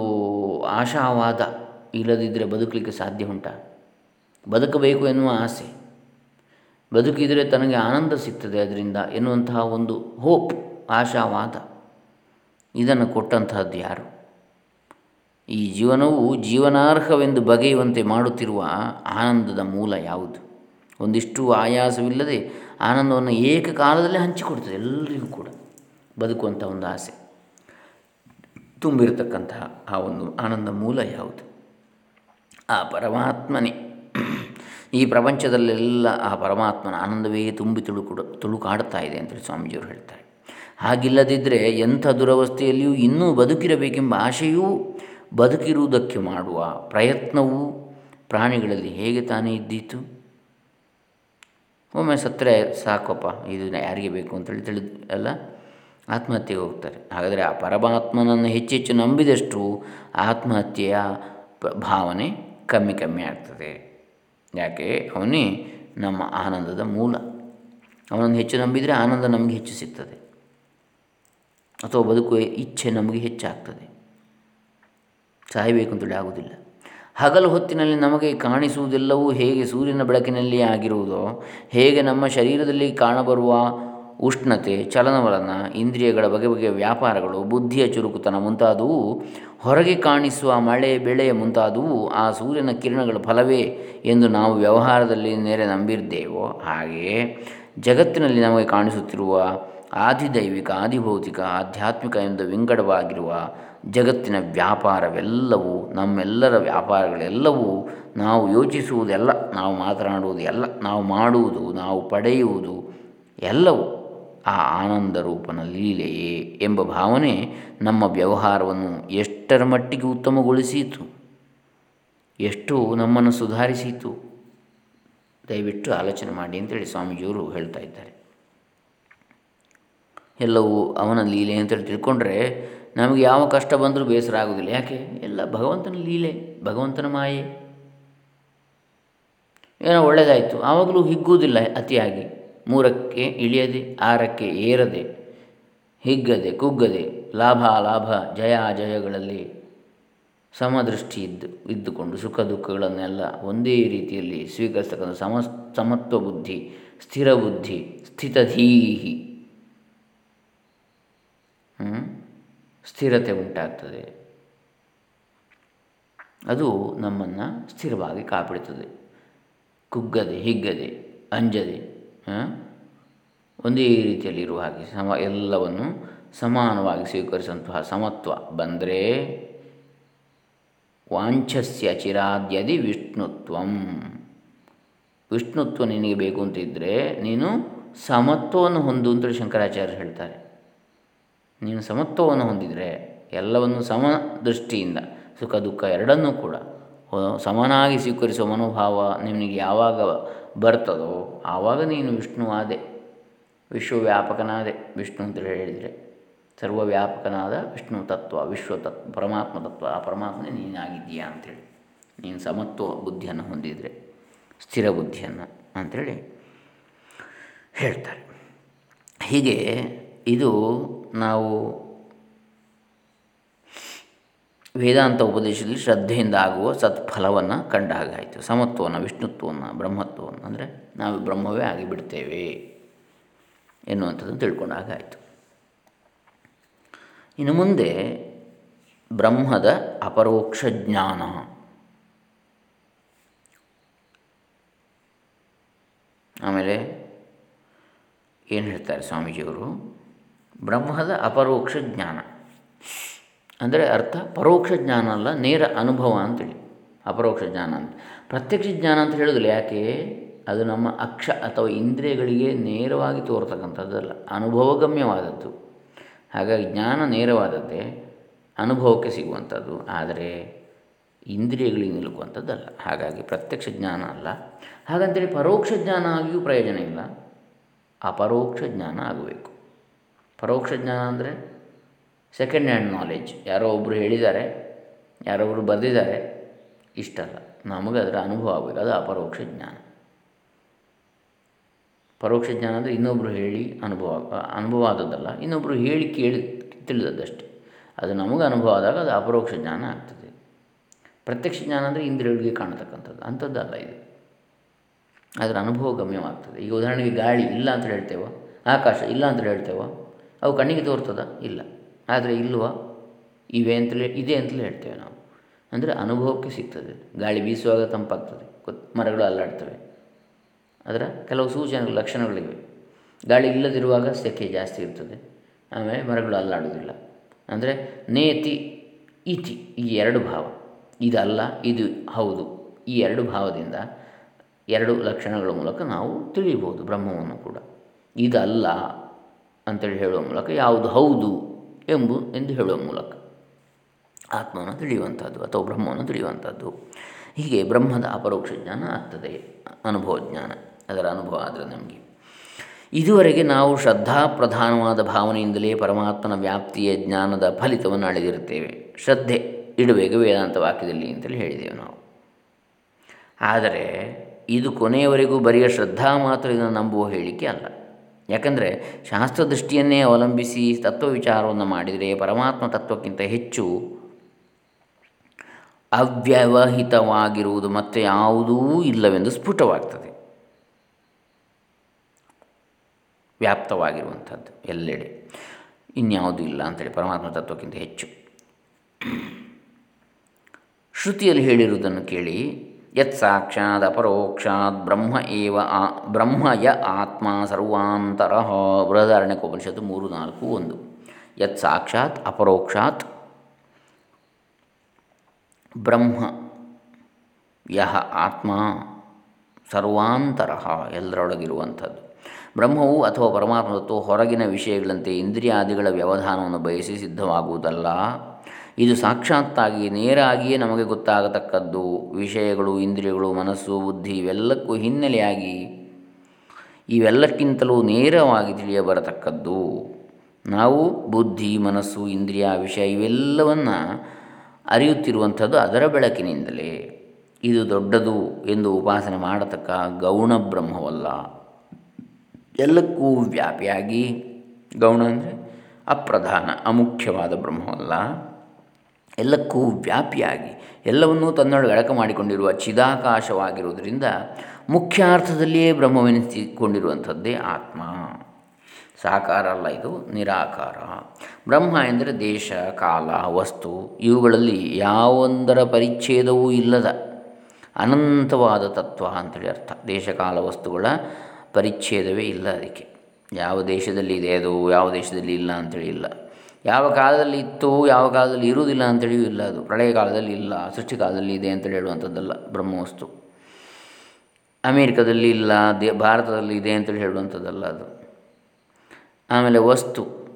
ಆಶಾವಾದ ಇಲ್ಲದಿದ್ದರೆ ಬದುಕಲಿಕ್ಕೆ ಸಾಧ್ಯ ಉಂಟ? ಬದುಕಬೇಕು ಎನ್ನುವ ಆಸೆ. ಬದುಕಿದರೆ ತನಗೆ ಆನಂದ ಸಿಗ್ತದೆ ಅದರಿಂದ ಎನ್ನುವಂತಹ ಒಂದು ಹೋಪ್ ಆಶಾವಾದ. ಇದನ್ನು ಕೊಟ್ಟಂತಹದ್ದು ಯಾರು? ಈ ಜೀವನವು ಜೀವನಾರ್ಹವೆಂದು ಬಗೆಯುವಂತೆ ಮಾಡುತ್ತಿರುವ ಆನಂದದ ಮೂಲ ಯಾವುದು? ಒಂದಿಷ್ಟು ಆಯಾಸವಿಲ್ಲದೆ ಆನಂದವನ್ನು ಏಕಕಾಲದಲ್ಲೇ ಹಂಚಿಕೊಡ್ತದೆ ಎಲ್ಲರಿಗೂ ಕೂಡ ಬದುಕುವಂಥ ಒಂದು ಆಸೆ. ತುಂಬಿರತಕ್ಕಂತಹ ಆ ಒಂದು ಆನಂದ ಮೂಲ ಯಾವುದು? ಆ ಪರಮಾತ್ಮನೇ. ಈ ಪ್ರಪಂಚದಲ್ಲೆಲ್ಲ ಆ ಪರಮಾತ್ಮನ ಆನಂದವೇ ತುಂಬಿ ತುಳುಕುಡ ತುಳುಕಾಡ್ತಾ ಇದೆ ಅಂತೇಳಿ ಸ್ವಾಮೀಜಿಯವರು ಹೇಳ್ತಾರೆ. ಹಾಗಿಲ್ಲದಿದ್ದರೆ ಎಂಥ ದುರವಸ್ಥೆಯಲ್ಲಿಯೂ ಇನ್ನೂ ಬದುಕಿರಬೇಕೆಂಬ ಆಶೆಯೂ ಬದುಕಿರುವುದಕ್ಕೆ ಮಾಡುವ ಪ್ರಯತ್ನವೂ ಪ್ರಾಣಿಗಳಲ್ಲಿ ಹೇಗೆ ತಾನೇ ಇದ್ದೀತು? ಒಮ್ಮೆ ಸತ್ತರೆ ಸಾಕಪ್ಪ, ಇದು ಯಾರಿಗೆ ಬೇಕು ಅಂತೇಳಿ ತಿಳಿದು, ಅಲ್ಲ? ಆತ್ಮಹತ್ಯೆಗೆ ಹೋಗ್ತಾರೆ. ಹಾಗಾದರೆ ಆ ಪರಮಾತ್ಮನನ್ನು ಹೆಚ್ಚೆಚ್ಚು ನಂಬಿದಷ್ಟು ಆತ್ಮಹತ್ಯೆಯ ಭಾವನೆ ಕಮ್ಮಿ ಕಮ್ಮಿ ಆಗ್ತದೆ. ಯಾಕೆ? ಅವನೇ ನಮ್ಮ ಆನಂದದ ಮೂಲ. ಅವನನ್ನು ಹೆಚ್ಚು ನಂಬಿದರೆ ಆನಂದ ನಮಗೆ ಹೆಚ್ಚು ಸಿಗ್ತದೆ. ಅಥವಾ ಬದುಕುವ ಇಚ್ಛೆ ನಮಗೆ ಹೆಚ್ಚಾಗ್ತದೆ. ಸಾಯಬೇಕಂತೇಳಿ ಆಗುವುದಿಲ್ಲ. ಹಗಲು ಹೊತ್ತಿನಲ್ಲಿ ನಮಗೆ ಕಾಣಿಸುವುದೆಲ್ಲವೂ ಹೇಗೆ ಸೂರ್ಯನ ಬೆಳಕಿನಲ್ಲಿ ಆಗಿರುವುದೋ, ಹೇಗೆ ನಮ್ಮ ಶರೀರದಲ್ಲಿ ಕಾಣಬರುವ ಉಷ್ಣತೆ, ಚಲನವಲನ, ಇಂದ್ರಿಯಗಳ ಬಗೆ ಬಗೆಯ ವ್ಯಾಪಾರಗಳು, ಬುದ್ಧಿಯ ಚುರುಕುತನ ಮುಂತಾದವು, ಹೊರಗೆ ಕಾಣಿಸುವ ಮಳೆ ಬೆಳೆ ಮುಂತಾದವು ಆ ಸೂರ್ಯನ ಕಿರಣಗಳ ಫಲವೇ ಎಂದು ನಾವು ವ್ಯವಹಾರದಲ್ಲಿ ನೆರೆ ನಂಬಿದ್ದೇವೋ, ಹಾಗೆಯೇ ಜಗತ್ತಿನಲ್ಲಿ ನಮಗೆ ಕಾಣಿಸುತ್ತಿರುವ ಆದಿದೈವಿಕ, ಆದಿಭೌತಿಕ, ಆಧ್ಯಾತ್ಮಿಕ ಎಂದು ವಿಂಗಡವಾಗಿರುವ ಜಗತ್ತಿನ ವ್ಯಾಪಾರವೆಲ್ಲವೂ, ನಮ್ಮೆಲ್ಲರ ವ್ಯಾಪಾರಗಳೆಲ್ಲವೂ ನಾವು ಯೋಚಿಸುವುದೆಲ್ಲ, ನಾವು ಮಾತನಾಡುವುದು ಎಲ್ಲ, ನಾವು ಮಾಡುವುದು, ನಾವು ಪಡೆಯುವುದು ಎಲ್ಲವೂ ಆ ಆನಂದ ರೂಪನ ಲೀಲೆಯೇ ಎಂಬ ಭಾವನೆ ನಮ್ಮ ವ್ಯವಹಾರವನ್ನು ಎಷ್ಟರ ಮಟ್ಟಿಗೆ ಉತ್ತಮಗೊಳಿಸಿತು, ಎಷ್ಟು ನಮ್ಮನ್ನು ಸುಧಾರಿಸಿತು. ದಯವಿಟ್ಟು ಆಲೋಚನೆ ಮಾಡಿ ಅಂತೇಳಿ ಸ್ವಾಮೀಜಿಯವರು ಹೇಳ್ತಾ ಇದ್ದಾರೆ. ಎಲ್ಲವೂ ಅವನ ಲೀಲೆ ಅಂತೇಳಿ ತಿಳ್ಕೊಂಡ್ರೆ ನಮಗೆ ಯಾವ ಕಷ್ಟ ಬಂದರೂ ಬೇಸರ ಆಗೋದಿಲ್ಲ ಯಾಕೆ? ಎಲ್ಲ ಭಗವಂತನ ಲೀಲೆ, ಭಗವಂತನ ಮಾಯೆ. ಏನೋ ಒಳ್ಳೆಯದಾಯಿತು ಆವಾಗಲೂ ಹಿಗ್ಗುವುದಿಲ್ಲ ಅತಿಯಾಗಿ. ಮೂರಕ್ಕೆ ಇಳಿಯದೆ, ಆರಕ್ಕೆ ಏರದೆ, ಹಿಗ್ಗದೆ, ಕುಗ್ಗದೆ, ಲಾಭ ಲಾಭ ಜಯ ಜಯಗಳಲ್ಲಿ ಸಮದೃಷ್ಟಿ ಇದ್ದು, ಇದ್ದುಕೊಂಡು ಸುಖ ದುಃಖಗಳನ್ನೆಲ್ಲ ಒಂದೇ ರೀತಿಯಲ್ಲಿ ಸ್ವೀಕರಿಸ್ತಕ್ಕಂಥ ಸಮ ಸಮತ್ವ ಬುದ್ಧಿ, ಸ್ಥಿರ ಬುದ್ಧಿ ಸ್ಥಿತಧೀಹಿ ಸ್ಥಿರತೆ ಉಂಟಾಗ್ತದೆ. ಅದು ನಮ್ಮನ್ನು ಸ್ಥಿರವಾಗಿ ಕಾಪಿಡುತ್ತದೆ ಕುಗ್ಗದೆ, ಹಿಗ್ಗದೆ, ಅಂಜದೆ ಒಂದೇ ರೀತಿಯಲ್ಲಿ ಇರುವ ಹಾಗೆ ಸಮ, ಎಲ್ಲವನ್ನು ಸಮಾನವಾಗಿ ಸ್ವೀಕರಿಸುವಂತಹ ಸಮತ್ವ ಬಂದರೆ ವಾಂಛಸ್ಯ ಚಿರಾದ್ಯದಿ ವಿಷ್ಣುತ್ವಂ. ವಿಷ್ಣುತ್ವ ನಿನಗೆ ಬೇಕು ಅಂತಿದ್ದರೆ ನೀನು ಸಮತ್ವವನ್ನು ಹೊಂದು ಅಂತೇಳಿ ಶಂಕರಾಚಾರ್ಯರು ಹೇಳ್ತಾರೆ. ನೀನು ಸಮತ್ವವನ್ನು ಹೊಂದಿದರೆ ಎಲ್ಲವನ್ನು ಸಮ ದೃಷ್ಟಿಯಿಂದ, ಸುಖ ದುಃಖ ಎರಡನ್ನೂ ಕೂಡ ಸಮನಾಗಿ ಸ್ವೀಕರಿಸುವ ಮನೋಭಾವ ನಿಮಗೆ ಯಾವಾಗ ಬರ್ತದೋ ಆವಾಗ ನೀನು ವಿಷ್ಣುವಾದೆ, ವಿಶ್ವವ್ಯಾಪಕನಾದೆ. ವಿಷ್ಣು ಅಂತ ಹೇಳಿದರೆ ಸರ್ವವ್ಯಾಪಕನಾದ ವಿಷ್ಣು ತತ್ವ, ವಿಶ್ವ ತತ್ವ ಪರಮಾತ್ಮ ತತ್ವ, ಆ ಪರಮಾತ್ಮನೇ ನೀನಾಗಿದ್ದೀಯಾ ಅಂಥೇಳಿ ನೀನು ಸಮತ್ವ ಬುದ್ಧಿಯನ್ನು ಹೊಂದಿದರೆ, ಸ್ಥಿರ ಬುದ್ಧಿಯನ್ನು ಅಂಥೇಳಿ ಹೇಳ್ತಾರೆ. ಹೀಗೆ ಇದು ನಾವು ವೇದಾಂತ ಉಪದೇಶದಲ್ಲಿ ಶ್ರದ್ಧೆಯಿಂದ ಆಗುವ ಸತ್ಫಲವನ್ನು ಕಂಡ ಹಾಗಾಯಿತು ಸಮತ್ವವನ್ನು, ವಿಷ್ಣುತ್ವವನ್ನು, ಬ್ರಹ್ಮತ್ವವನ್ನು, ಅಂದರೆ ನಾವು ಬ್ರಹ್ಮವೇ ಆಗಿಬಿಡ್ತೇವೆ ಎನ್ನುವಂಥದ್ದನ್ನು ತಿಳ್ಕೊಂಡ ಹಾಗಾಯಿತು ಇನ್ನು ಮುಂದೆ ಬ್ರಹ್ಮದ ಅಪರೋಕ್ಷ ಜ್ಞಾನ. ಆಮೇಲೆ ಏನು ಹೇಳ್ತಾರೆ ಸ್ವಾಮೀಜಿಯವರು? ಬ್ರಹ್ಮದ ಅಪರೋಕ್ಷ ಜ್ಞಾನ. ಅಂದರೆ ಅರ್ಥ, ಪರೋಕ್ಷ ಜ್ಞಾನ ಅಲ್ಲ, ನೇರ ಅನುಭವ ಅಂತೇಳಿ. ಅಪರೋಕ್ಷ ಜ್ಞಾನ ಅಂತ. ಪ್ರತ್ಯಕ್ಷ ಜ್ಞಾನ ಅಂತ ಹೇಳೋದಿಲ್ಲ, ಯಾಕೆ? ಅದು ನಮ್ಮ ಅಕ್ಷ ಅಥವಾ ಇಂದ್ರಿಯಗಳಿಗೆ ನೇರವಾಗಿ ತೋರ್ತಕ್ಕಂಥದ್ದಲ್ಲ. ಅನುಭವಗಮ್ಯವಾದದ್ದು. ಹಾಗಾಗಿ ಜ್ಞಾನ ನೇರವಾದದ್ದೇ ಅನುಭವಕ್ಕೆ ಸಿಗುವಂಥದ್ದು. ಆದರೆ ಇಂದ್ರಿಯಗಳಿಗೆ ನಿಲುಕುವಂಥದ್ದಲ್ಲ. ಹಾಗಾಗಿ ಪ್ರತ್ಯಕ್ಷ ಜ್ಞಾನ ಅಲ್ಲ. ಹಾಗಂತೇಳಿ ಪರೋಕ್ಷ ಜ್ಞಾನ ಆಗಿಯೂ ಪ್ರಯೋಜನ ಇಲ್ಲ. ಅಪರೋಕ್ಷ ಜ್ಞಾನ ಆಗಬೇಕು. ಪರೋಕ್ಷ ಜ್ಞಾನ ಅಂದರೆ ಸೆಕೆಂಡ್ ಹ್ಯಾಂಡ್ ನಾಲೆಜ್ ಯಾರೋ ಒಬ್ಬರು ಹೇಳಿದ್ದಾರೆ ಯಾರೊಬ್ಬರು ಬರೆದಿದ್ದಾರೆ, ಇಷ್ಟಲ್ಲ. ನಮಗೆ ಅದರ ಅನುಭವ ಆಗಬೇಕು. ಅದು ಅಪರೋಕ್ಷ ಜ್ಞಾನ. ಪರೋಕ್ಷ ಜ್ಞಾನ ಅಂದರೆ ಇನ್ನೊಬ್ಬರು ಹೇಳಿ ಅನುಭವ ಅನುಭವ ಆದದ್ದಲ್ಲ. ಇನ್ನೊಬ್ಬರು ಹೇಳಿ ಕೇಳಿ, ತಿಳಿದದ್ದಷ್ಟೇ. ಅದು ನಮಗೆ ಅನುಭವ ಆದಾಗ ಅದು ಅಪರೋಕ್ಷ ಜ್ಞಾನ ಆಗ್ತದೆ. ಪ್ರತ್ಯಕ್ಷ ಜ್ಞಾನ ಅಂದರೆ ಇಂದ್ರಿಯಗಳಿಗೆ ಕಾಣತಕ್ಕಂಥದ್ದು. ಅಂಥದ್ದಲ್ಲ ಇದು. ಅದರ ಅನುಭವ ಗಮ್ಯವಾಗ್ತದೆ. ಈಗ ಉದಾಹರಣೆಗೆ ಗಾಳಿ ಇಲ್ಲ ಅಂತ ಹೇಳ್ತೇವೆ, ಆಕಾಶ ಇಲ್ಲ ಅಂತ ಹೇಳ್ತೇವೆ ಅವು ಕಣ್ಣಿಗೆ ತೋರ್ತದ? ಇಲ್ಲ. ಆದರೆ ಇಲ್ವ? ಇವೆ ಅಂತಲೇ, ಇದೆ ಅಂತಲೇ ಹೇಳ್ತೇವೆ ನಾವು. ಅಂದರೆ ಅನುಭವಕ್ಕೆ ಸಿಗ್ತದೆ. ಗಾಳಿ ಬೀಸುವಾಗ ತಂಪಾಗ್ತದೆ. ಮರಗಳು ಅಲ್ಲಾಡ್ತವೆ. ಅದರ ಕೆಲವು ಸೂಚನೆಗಳು, ಲಕ್ಷಣಗಳಿವೆ. ಗಾಳಿ ಇಲ್ಲದಿರುವಾಗ ಸೆಕೆ ಜಾಸ್ತಿ ಇರ್ತದೆ. ಆಮೇಲೆ ಮರಗಳು ಅಲ್ಲಾಡೋದಿಲ್ಲ ಅಂದರೆ ನೇತಿ, ಇತಿ, ಈ ಎರಡು ಭಾವ. ಇದಲ್ಲ, ಇದು ಹೌದು. ಈ ಎರಡು ಭಾವದಿಂದ ಎರಡು ಲಕ್ಷಣಗಳ ಮೂಲಕ ನಾವು ತಿಳಿಯಬಹುದು ಬ್ರಹ್ಮವನ್ನು ಕೂಡ. ಇದಲ್ಲ ಅಂತೇಳಿ ಹೇಳುವ ಮೂಲಕ ಯಾವುದು ಹೌದು ಎಂಬು ಎಂದು ಹೇಳುವ ಮೂಲಕ ಆತ್ಮವನ್ನು ತಿಳಿಯುವಂಥದ್ದು ಅಥವಾ ಬ್ರಹ್ಮವನ್ನು ತಿಳಿಯುವಂಥದ್ದು. ಹೀಗೆ ಬ್ರಹ್ಮದ ಅಪರೋಕ್ಷ ಜ್ಞಾನ ಆಗ್ತದೆ, ಅನುಭವ ಜ್ಞಾನ, ಅದರ ಅನುಭವ ಆದರೆ ನಮಗೆ. ಇದುವರೆಗೆ ನಾವು ಶ್ರದ್ಧಾ ಪ್ರಧಾನವಾದ ಭಾವನೆಯಿಂದಲೇ ಪರಮಾತ್ಮನ ವ್ಯಾಪ್ತಿಯ ಜ್ಞಾನದ ಫಲಿತವನ್ನು ಅಳೆದಿರುತ್ತೇವೆ. ಶ್ರದ್ಧೆ ಇಡಬೇಕು ವೇದಾಂತ ವಾಕ್ಯದಲ್ಲಿ ಅಂತೇಳಿ ಹೇಳಿದ್ದೇವೆ ನಾವು. ಆದರೆ ಇದು ಕೊನೆಯವರೆಗೂ ಬರೆಯ ಶ್ರದ್ಧಾ ಮಾತ್ರ ಇದನ್ನು ನಂಬುವ ಹೇಳಿಕೆ ಅಲ್ಲ. ಯಾಕಂದರೆ ಶಾಸ್ತ್ರದೃಷ್ಟಿಯನ್ನೇ ಅವಲಂಬಿಸಿ ತತ್ವ ವಿಚಾರವನ್ನು ಮಾಡಿದರೆ ಪರಮಾತ್ಮ ತತ್ವಕ್ಕಿಂತ ಹೆಚ್ಚು ಅವ್ಯವಹಿತವಾಗಿರುವುದು ಮತ್ತೆ ಯಾವುದೂ ಇಲ್ಲವೆಂದು ಸ್ಫುಟವಾಗ್ತದೆ. ವ್ಯಾಪ್ತವಾಗಿರುವಂಥದ್ದು ಎಲ್ಲೆಡೆ. ಇನ್ಯಾವುದೂ ಇಲ್ಲ ಅಂತೇಳಿ ಪರಮಾತ್ಮ ತತ್ವಕ್ಕಿಂತ ಹೆಚ್ಚು. ಶ್ರುತಿಯಲ್ಲಿ ಹೇಳಿರುವುದನ್ನು ಕೇಳಿ. ಯತ್ ಸಾಕ್ಷಾತ್ ಅಪರೋಕ್ಷಾತ್ ಬ್ರಹ್ಮ ಏವ ಆ ಬ್ರಹ್ಮ ಯ ಆತ್ಮ ಸರ್ವಾಂತರ ಬೃಹದಾರಣ್ಯಕೋಪನಿಷತ್ತು ಮೂರು ನಾಲ್ಕು ಒಂದು. ಯತ್ ಸಾಕ್ಷಾತ್ ಅಪರೋಕ್ಷಾತ್ ಬ್ರಹ್ಮ ಯಹ ಆತ್ಮ ಸರ್ವಾಂತರ ಎಲ್ಲರೊಳಗಿರುವಂಥದ್ದು. ಬ್ರಹ್ಮವು ಅಥವಾ ಪರಮಾತ್ಮ ಹೊರಗಿನ ವಿಷಯಗಳಂತೆ ಇಂದ್ರಿಯಾದಿಗಳ ವ್ಯವಧಾನವನ್ನು ಬಯಸಿ ಸಿದ್ಧವಾಗುವುದಲ್ಲ. ಇದು ಸಾಕ್ಷಾತ್ತಾಗಿ ನೇರಾಗಿಯೇ ನಮಗೆ ಗೊತ್ತಾಗತಕ್ಕದ್ದು. ವಿಷಯಗಳು, ಇಂದ್ರಿಯಗಳು, ಮನಸ್ಸು, ಬುದ್ಧಿ ಇವೆಲ್ಲಕ್ಕೂ ಹಿನ್ನೆಲೆಯಾಗಿ ಇವೆಲ್ಲಕ್ಕಿಂತಲೂ ನೇರವಾಗಿ ತಿಳಿಯಬರತಕ್ಕದ್ದು. ನಾವು ಬುದ್ಧಿ, ಮನಸ್ಸು, ಇಂದ್ರಿಯ, ವಿಷಯ ಇವೆಲ್ಲವನ್ನು ಅರಿಯುತ್ತಿರುವಂಥದ್ದು ಅದರ ಬೆಳಕಿನಿಂದಲೇ. ಇದು ದೊಡ್ಡದು ಎಂದು ಉಪಾಸನೆ ಮಾಡತಕ್ಕ ಗೌಣ ಬ್ರಹ್ಮವಲ್ಲ. ಎಲ್ಲಕ್ಕೂ ವ್ಯಾಪಿಯಾಗಿ ಗೌಣ ಅಂದರೆ ಅಪ್ರಧಾನ, ಅಮುಖ್ಯವಾದ ಬ್ರಹ್ಮವಲ್ಲ. ಎಲ್ಲಕ್ಕೂ ವ್ಯಾಪಿಯಾಗಿ ಎಲ್ಲವನ್ನೂ ತನ್ನೊಳಗೆ ಅಡಕ ಮಾಡಿಕೊಂಡಿರುವ ಚಿದಾಕಾಶವಾಗಿರುವುದರಿಂದ ಮುಖ್ಯಾರ್ಥದಲ್ಲಿಯೇ ಬ್ರಹ್ಮವೆನಿಸಿಕೊಂಡಿರುವಂಥದ್ದೇ ಆತ್ಮ. ಸಾಕಾರ ಅಲ್ಲ ಇದು, ನಿರಾಕಾರ. ಬ್ರಹ್ಮ ಎಂದರೆ ದೇಶ, ಕಾಲ, ವಸ್ತು, ಇವುಗಳಲ್ಲಿ ಯಾವೊಂದರ ಪರಿಚ್ಛೇದವೂ ಇಲ್ಲದ ಅನಂತವಾದ ತತ್ವ ಅಂತೇಳಿ ಅರ್ಥ. ದೇಶಕಾಲ ವಸ್ತುಗಳ ಪರಿಚ್ಛೇದವೇ ಇಲ್ಲ ಅದಕ್ಕೆ. ಯಾವ ದೇಶದಲ್ಲಿ ಇದೆ ಅದು, ಯಾವ ದೇಶದಲ್ಲಿ ಇಲ್ಲ ಅಂತೇಳಿ ಇಲ್ಲ. ಯಾವ ಕಾಲದಲ್ಲಿ ಇತ್ತು, ಯಾವ ಕಾಲದಲ್ಲಿ ಇರುವುದಿಲ್ಲ ಅಂತೇಳಿಯೂ ಇಲ್ಲ ಅದು. ಪ್ರಳಯ ಕಾಲದಲ್ಲಿ ಇಲ್ಲ, ಸೃಷ್ಟಿ ಕಾಲದಲ್ಲಿ ಇದೆ ಅಂತೇಳಿ ಹೇಳುವಂಥದ್ದಲ್ಲ ಬ್ರಹ್ಮವಸ್ತು. ಅಮೇರಿಕದಲ್ಲಿ ಇಲ್ಲ, ದೇ, ಭಾರತದಲ್ಲಿ ಇದೆ ಅಂತೇಳಿ ಹೇಳುವಂಥದ್ದಲ್ಲ ಅದು. ಆಮೇಲೆ ವಸ್ತು.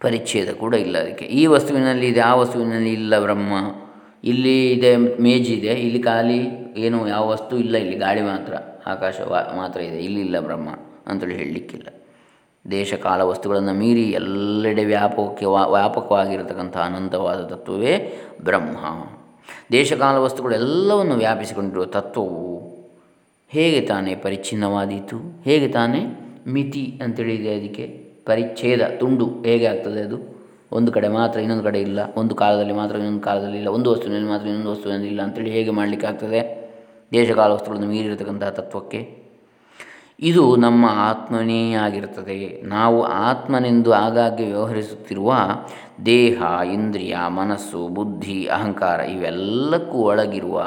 ಪರಿಚ್ಛೇದ ಕೂಡ ಇಲ್ಲ ಅದಕ್ಕೆ. ಈ ವಸ್ತುವಿನಲ್ಲಿ ಇದೆ, ಆ ವಸ್ತುವಿನಲ್ಲಿ ಇಲ್ಲ ಬ್ರಹ್ಮ. ಇಲ್ಲಿ ಇದೆ ಮೇಜಿದೆ ಇಲ್ಲಿ ಖಾಲಿ ಏನು, ಯಾವ ವಸ್ತು ಇಲ್ಲ, ಇಲ್ಲಿ ಗಾಳಿ ಮಾತ್ರ, ಆಕಾಶ ಮಾತ್ರ ಇದೆ, ಇಲ್ಲಿ ಇಲ್ಲ ಬ್ರಹ್ಮ ಅಂತೇಳಿ ಹೇಳಲಿಕ್ಕಿಲ್ಲ. ದೇಶ ಕಾಲ ವಸ್ತುಗಳನ್ನು ಮೀರಿ ಎಲ್ಲೆಡೆ ವ್ಯಾಪಕಕ್ಕೆ ವ್ಯಾಪಕವಾಗಿರತಕ್ಕಂಥ ಅನಂತವಾದ ತತ್ವವೇ ಬ್ರಹ್ಮ. ದೇಶಕಾಲ ವಸ್ತುಗಳೆಲ್ಲವನ್ನು ವ್ಯಾಪಿಸಿಕೊಂಡಿರುವ ತತ್ವವು ಹೇಗೆ ತಾನೇ ಪರಿಚ್ಛಿನ್ನವಾದೀತು? ಹೇಗೆ ತಾನೇ ಮಿತಿ ಅಂತೇಳಿದೆ ಅದಕ್ಕೆ? ಪರಿಚ್ಛೇದ ತುಂಡು ಹೇಗೆ ಆಗ್ತದೆ ಅದು? ಒಂದು ಕಡೆ ಮಾತ್ರ ಇನ್ನೊಂದು ಕಡೆ ಇಲ್ಲ. ಒಂದು ಕಾಲದಲ್ಲಿ ಮಾತ್ರ ಇನ್ನೊಂದು ಕಾಲದಲ್ಲಿ ಇಲ್ಲ. ಒಂದು ವಸ್ತುವಿನಲ್ಲಿ ಮಾತ್ರ ಇನ್ನೊಂದು ವಸ್ತುವಿನಲ್ಲಿ ಇಲ್ಲ ಅಂತೇಳಿ ಹೇಗೆ ಮಾಡಲಿಕ್ಕೆ ಆಗ್ತದೆ ದೇಶಕಾಲ ವಸ್ತುಗಳನ್ನು ಮೀರಿರತಕ್ಕಂತಹ ತತ್ವಕ್ಕೆ ಇದು ನಮ್ಮ ಆತ್ಮನೇ ಆಗಿರುತ್ತದೆ. ನಾವು ಆತ್ಮನೆಂದು ಆಗಾಗ್ಗೆ ವ್ಯವಹರಿಸುತ್ತಿರುವ ದೇಹ, ಇಂದ್ರಿಯ, ಮನಸ್ಸು, ಬುದ್ಧಿ, ಅಹಂಕಾರ ಇವೆಲ್ಲಕ್ಕೂ ಒಳಗಿರುವ